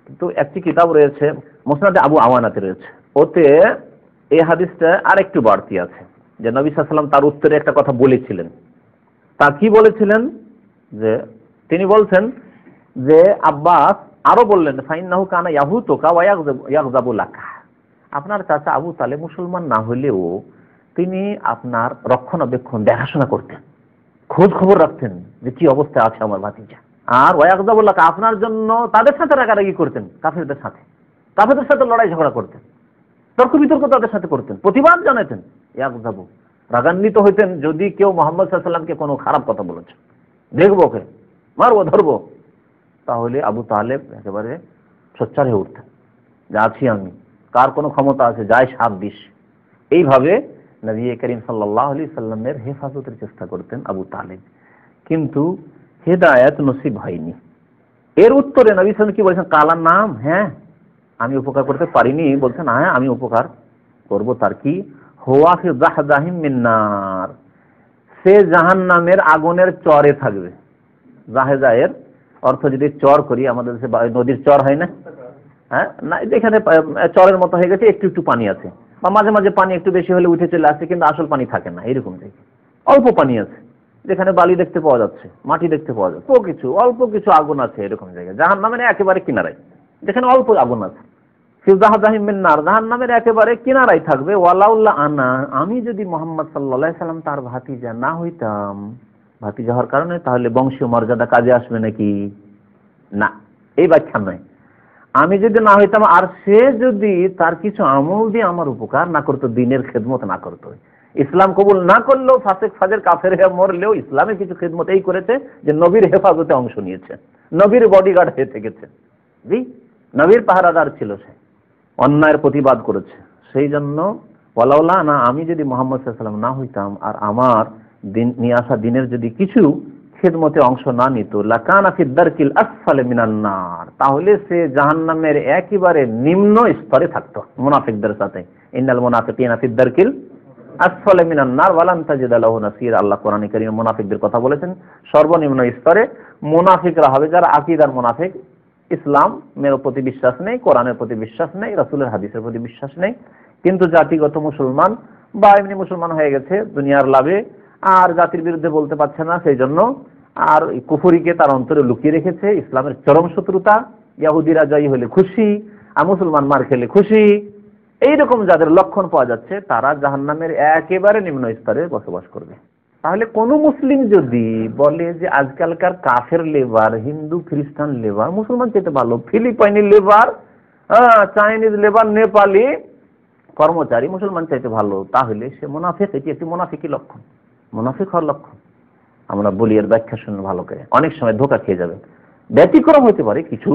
কিন্তু একটি কিতাব রয়েছে, মোসনাদে আবু আওয়ানাতে রয়েছে। ওতে এই হাদিসটা আর একটু বাড়তি আছে, যে নবী সাল্লাম তার উত্তরে একটা কথা বলেছিলেন। তা কি বলেছিলেন? যে তিনি বলছেন যে আব্বাস আরও বললেন, ফাইন্নাহু কানা ইয়াহু তোকা ওয়াকজাবু লাকা। আপনার চাচা আবু তালে মুসলমান না হলেও তিনি আপনার রক্ষণাবেক্ষণ, দেখাশোনা করতেন। খোঁজ খবর রাখতেন যে কি অবস্থায় আছে আমার ভাতিজা। আর ওয়াকজাবুল্লাহ আপনার জন্য তাদের সাথে রাগারাগি করতেন, কাফেরদের সাথে। কাফেরদের সাথে লড়াই ঝগড়া করতেন। তর্ক বিতর্ক তাদের সাথে করতেন, প্রতিবাদ জানাতেন। ইয়াকজাবু, রাগান্বিত হইতেন যদি কেউ মোহাম্মদ সাল্লামকে কোনো খারাপ কথা বলেছে। দেখব ওকে, মারবো, ধরবো। তাহলে আবু তালেব একেবারে সোচ্চার হয়ে উঠতেন, যে আছি আমি, কার কোনো ক্ষমতা আছে যায় সাত দিস। এইভাবে নবী করিম সাল্লাহ আলি সাল্লামের হেফাজতের চেষ্টা করতেন আবু তালেব। কিন্তু হেদায়ত নসিব হয়নি। এর উত্তরে নবী সাল্লাম কি বলছেন? কালার নাম হ্যাঁ আমি উপকার করতে পারিনি, বলছেন হ্যাঁ আমি উপকার করব, তার কি? হোয়া ফি জাহজাহিম মিন্নার সে জাহান নামের আগুনের চরে থাকবে। জাহেজায়ের অর্থ যদি চর করি, আমাদের দেশে নদীর চর হয় না? হ্যাঁ না এখানে চরের মতো হয়ে গেছে, একটু একটু পানি আছে। বা মাঝে মাঝে পানি একটু বেশি হলে উঠে চলে আসছে কিন্তু আসল পানি থাকে না, এরকম অল্প পানি আছে। যেখানে বালি দেখতে পাওয়া যাচ্ছে, মাটি দেখতে পাওয়া যাচ্ছে অল্প কিছু অল্প কিছু আগুন আছে এরকম জায়গায়। জাহান নামের একেবারে কিনারায়। যেখানে অল্প আগুন আছে। জাহান নামের একেবারে কিনারাই থাকবে। ওয়ালাউল্লাহ আনা, আমি যদি মোহাম্মদ সাল্লাহ সাল্লাম তার ভাতিজা না হইতাম, ভাতিজা হওয়ার কারণে তাহলে বংশীয় মর্যাদা কাজে আসবে নাকি? না, এই ব্যাখ্যা নয়। আমি যদি না হইতাম, আর সে যদি তার কিছু আমল দিয়ে আমার উপকার না করতো, দিনের খেদমত না করতো। ইসলাম কবুল না করলেও ফাসেক ফাজের কাফের হয়ে মরলেও ইসলামের কিছু খেদমত এই করেছে যে নবীর হেফাজতে অংশ নিয়েছে। নবীর বডিগার্ড হয়ে থেকেছে। জি, নবীর পাহারাদার ছিল সে। অন্যায়ের প্রতিবাদ করেছে। সেই জন্য ওয়ালাউলা না, আমি যদি মোহাম্মদ সাল্লাম না হইতাম আর আমার দিন, নিয়ে আসা দিনের যদি কিছু খেদমতে অংশ না নিত, লাকানা ফিদ্দারকিল আসফালে মিনান্নার তাহলে সে জাহান্নামের একেবারে নিম্ন স্তরে থাকতো, মুনাফিকদের সাথে। ইন্নাল মুনাফিকিনা ফিদ্দারকিল আসফালে মিনান্নার ওয়ালান তাজিদ আলাহু নাসির। আল্লাহ কোরআন কারীম মুনাফিকদের কথা বলেছেন, সর্বনিম্ন স্তরে মুনাফিকরা হবে যারা আকীদার মুনাফিক। ইসলামের প্রতি বিশ্বাস নেই, কোরআনের প্রতি বিশ্বাস নেই, রাসূলের হাদিসের প্রতি বিশ্বাস নেই। কিন্তু জাতিগত মুসলমান বা এমনি মুসলমান হয়ে গেছে, দুনিয়ার লাভে আর জাতির বিরুদ্ধে বলতে পারছে না সেই জন্য আর কুফুরিকে তার অন্তরে লুকিয়ে রেখেছে। ইসলামের চরম শত্রুতা, ইয়াহুদিরা জয়ী হলে খুশি, আর মুসলমান মার খেলে খুশি। এইরকম যাদের লক্ষণ পাওয়া যাচ্ছে, তারা জাহান্নামের একেবারে নিম্ন স্তরে বসবাস করবে। তাহলে কোন মুসলিম যদি বলে যে, আজকালকার কাফের লেবার, হিন্দু খ্রিস্টান লেবার, মুসলমান চেতে ভালো, ফিলিপাইনি লেবার চাইনিজ লেবার, নেপালি কর্মচারী মুসলমান চাইতে ভালো, তাহলে সে মুনাফিক, এটি একটি মুনাফিকই লক্ষণ। মুনাফিক হওয়ার লক্ষণ। আমরা বলি এর ব্যাখ্যা শুনে ভালো করে। অনেক সময় ধোকা খেয়ে যাবেন। ব্যতিক্রম হতে পারে কিছু,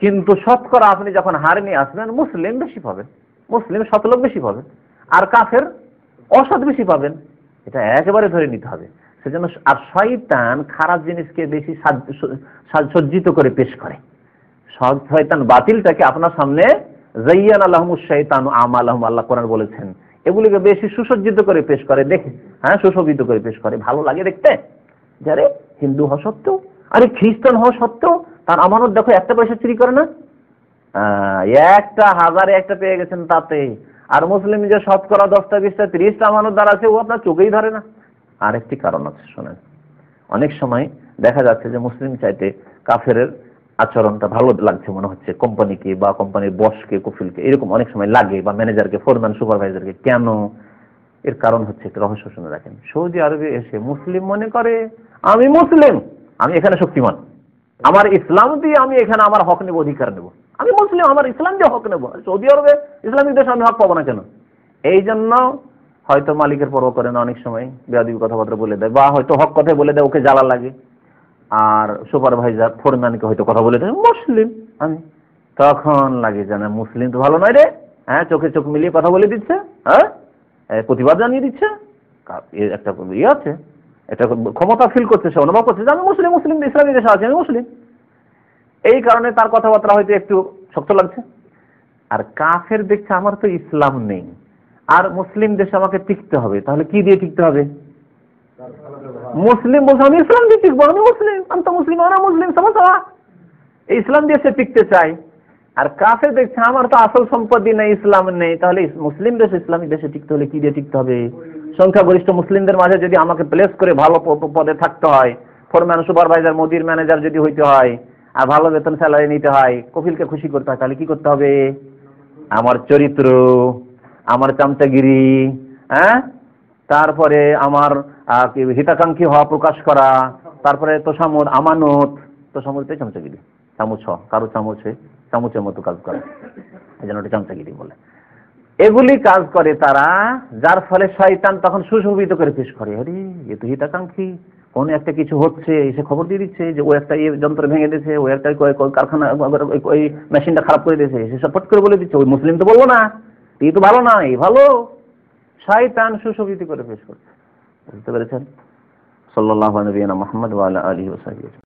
কিন্তু শতকরা আপনি যখন হারে নিয়ে আসবেন, মুসলিম বেশি পাবেন। মুসলিম শতলোক বেশি পাবেন, আর কাফের অসৎ বেশি পাবেন। এটা একেবারে ধরে নিতে হবে। সেজন্য আর শয়তান খারাপ জিনিসকে বেশি সজ্জিত করে পেশ করে। শয়তান বাতিলটাকে আপনার সামনে জাইয়ান আল্লাহমুস শৈতান আম আল্লাহ আল্লাহ কোরআন বলেছেন। এগুলিকে বেশি সুসজ্জিত করে পেশ করে। দেখে হ্যাঁ সুশোভিত করে পেশ করে। ভালো লাগে দেখতে? যারে হিন্দু হওয়া সত্ত্বেও, আরে খ্রিস্টান হওয়া সত্ত্বেও তার আমানত দেখো একটা পয়সা চুরি করে না? একটা হাজারে একটা পেয়ে গেছেন তাতে। আর মুসলিম যে শতকরা দশটা, বিশটা, তিরিশটা দ্বার আছে, ও আপনার চোখেই ধরে না। আরেকটি কারণ আছে, শোনেন। অনেক সময় দেখা যাচ্ছে যে মুসলিম চাইতে কাফের আচরণটা ভালো লাগছে মনে হচ্ছে। কোম্পানিকে বা কোম্পানির বসকে, কফিলকে, এরকম অনেক সময় লাগে বা ম্যানেজারকে, ফোরম্যান, সুপারভাইজারকে। কেন? এর কারণ হচ্ছে একটা রহস্য, শুনে রাখেন। সৌদি আরবে এসে মুসলিম মনে করে, আমি মুসলিম, আমি এখানে শক্তিমান। আমার ইসলাম দিয়ে আমি এখানে আমার হক নেব, অধিকার নেব। আমি মুসলিম আমার ইসলাম দিয়ে হক নেব। সৌদি আরবে ইসলামিক দেশে আমি হক পাবো না কেন? এই জন্য হয়তো মালিকের পর্ব করে না অনেক সময়, বেয়াদিবি কথাবার্তা বলে দেয়, বা হয়তো হক কথাই বলে দেয়, ওকে জ্বালা লাগে। আর সুপারভাইজার, ফোরম্যানকে হয়তো কথা বলে দেয়, মুসলিম আমি। তখন লাগে জানা মুসলিম তো ভালো নয় রে। হ্যাঁ চোখে চোখ মিলিয়ে কথা বলে দিচ্ছে হ্যাঁ? প্রতিবাদ জানিয়ে দিচ্ছে। একটা ইয়ে আছে এটা ক্ষমতা ফিল করছে, সে অনুভব করছে যে আমি মুসলিম মুসলিম ইসলামী দেশে আছি, আমি মুসলিম। এই কারণে তার কথাবার্তা হয়তো একটু শক্ত লাগছে। আর কাফের দেখছে আমার তো ইসলাম নেই। আর মুসলিম দেশে আমাকে টিকতে হবে। তাহলে কি দিয়ে টিকতে হবে? মুসলিম বলছে, আমি ইসলাম দিয়ে টিকবো, আমি মুসলিম, আমি তো মুসলিম আমরা মুসলিম সমস্যা এই ইসলাম দিয়ে সে টিকতে চাই আর কাফের দেখছে, আমার তো আসল সম্পত্তি নেই, ইসলাম নেই। তাহলে মুসলিম দেশে ইসলামিক দেশে টিকতে হলে কি দিয়ে টিকতে হবে? সংখ্যাগরিষ্ঠ মুসলিমদের মাঝে যদি আমাকে প্লেস করে ভালো পদে থাকতে হয় ফোরম্যান সুপারভাইজার মোদির ম্যানেজার যদি হইতে হয় আর ভালো বেতন স্যালারি নিতে হয়, কপিলকে খুশি করতে হয়, তাহলে কি করতে হবে? আমার চরিত্র, আমার চামচাগিরি হ্যাঁ? তারপরে আমার হিতাকাঙ্ক্ষী হওয়া, প্রকাশ করা, তারপরে তোষামত আমানত। তোষামত চামচাগিরি, চামচ হ, কারও চামচ চামচের মতো কাজ করে। এই জন্য ওটা চামচাগিরি বলে। এগুলি কাজ করে তারা, যার ফলে শয়তান তখন সুশোভিত করে পেশ করে। আরে, এ তো হিতাকাঙ্ক্ষী। কোন একটা কিছু হচ্ছে, এসে খবর দিয়ে দিচ্ছে যে ও একটা ইয়ে যন্ত্র ভেঙে দিয়েছে, ও একটা কারখানা ওই- ওই মেশিনটা খারাপ করে দিয়েছে। এসে সাপোর্ট করে বলে দিচ্ছে। ওই মুসলিম তো বলব না। এই তো ভালো না, এই ভালো। শয়তান সুশোভিত করে পেশ করছে। বুঝতে পেরেছেন? সাল্লাল্লাহু আলাইহি ওয়া সাল্লাম মুহাম্মদ ওয়া আলা আলিহি ওয়া সাহবিহি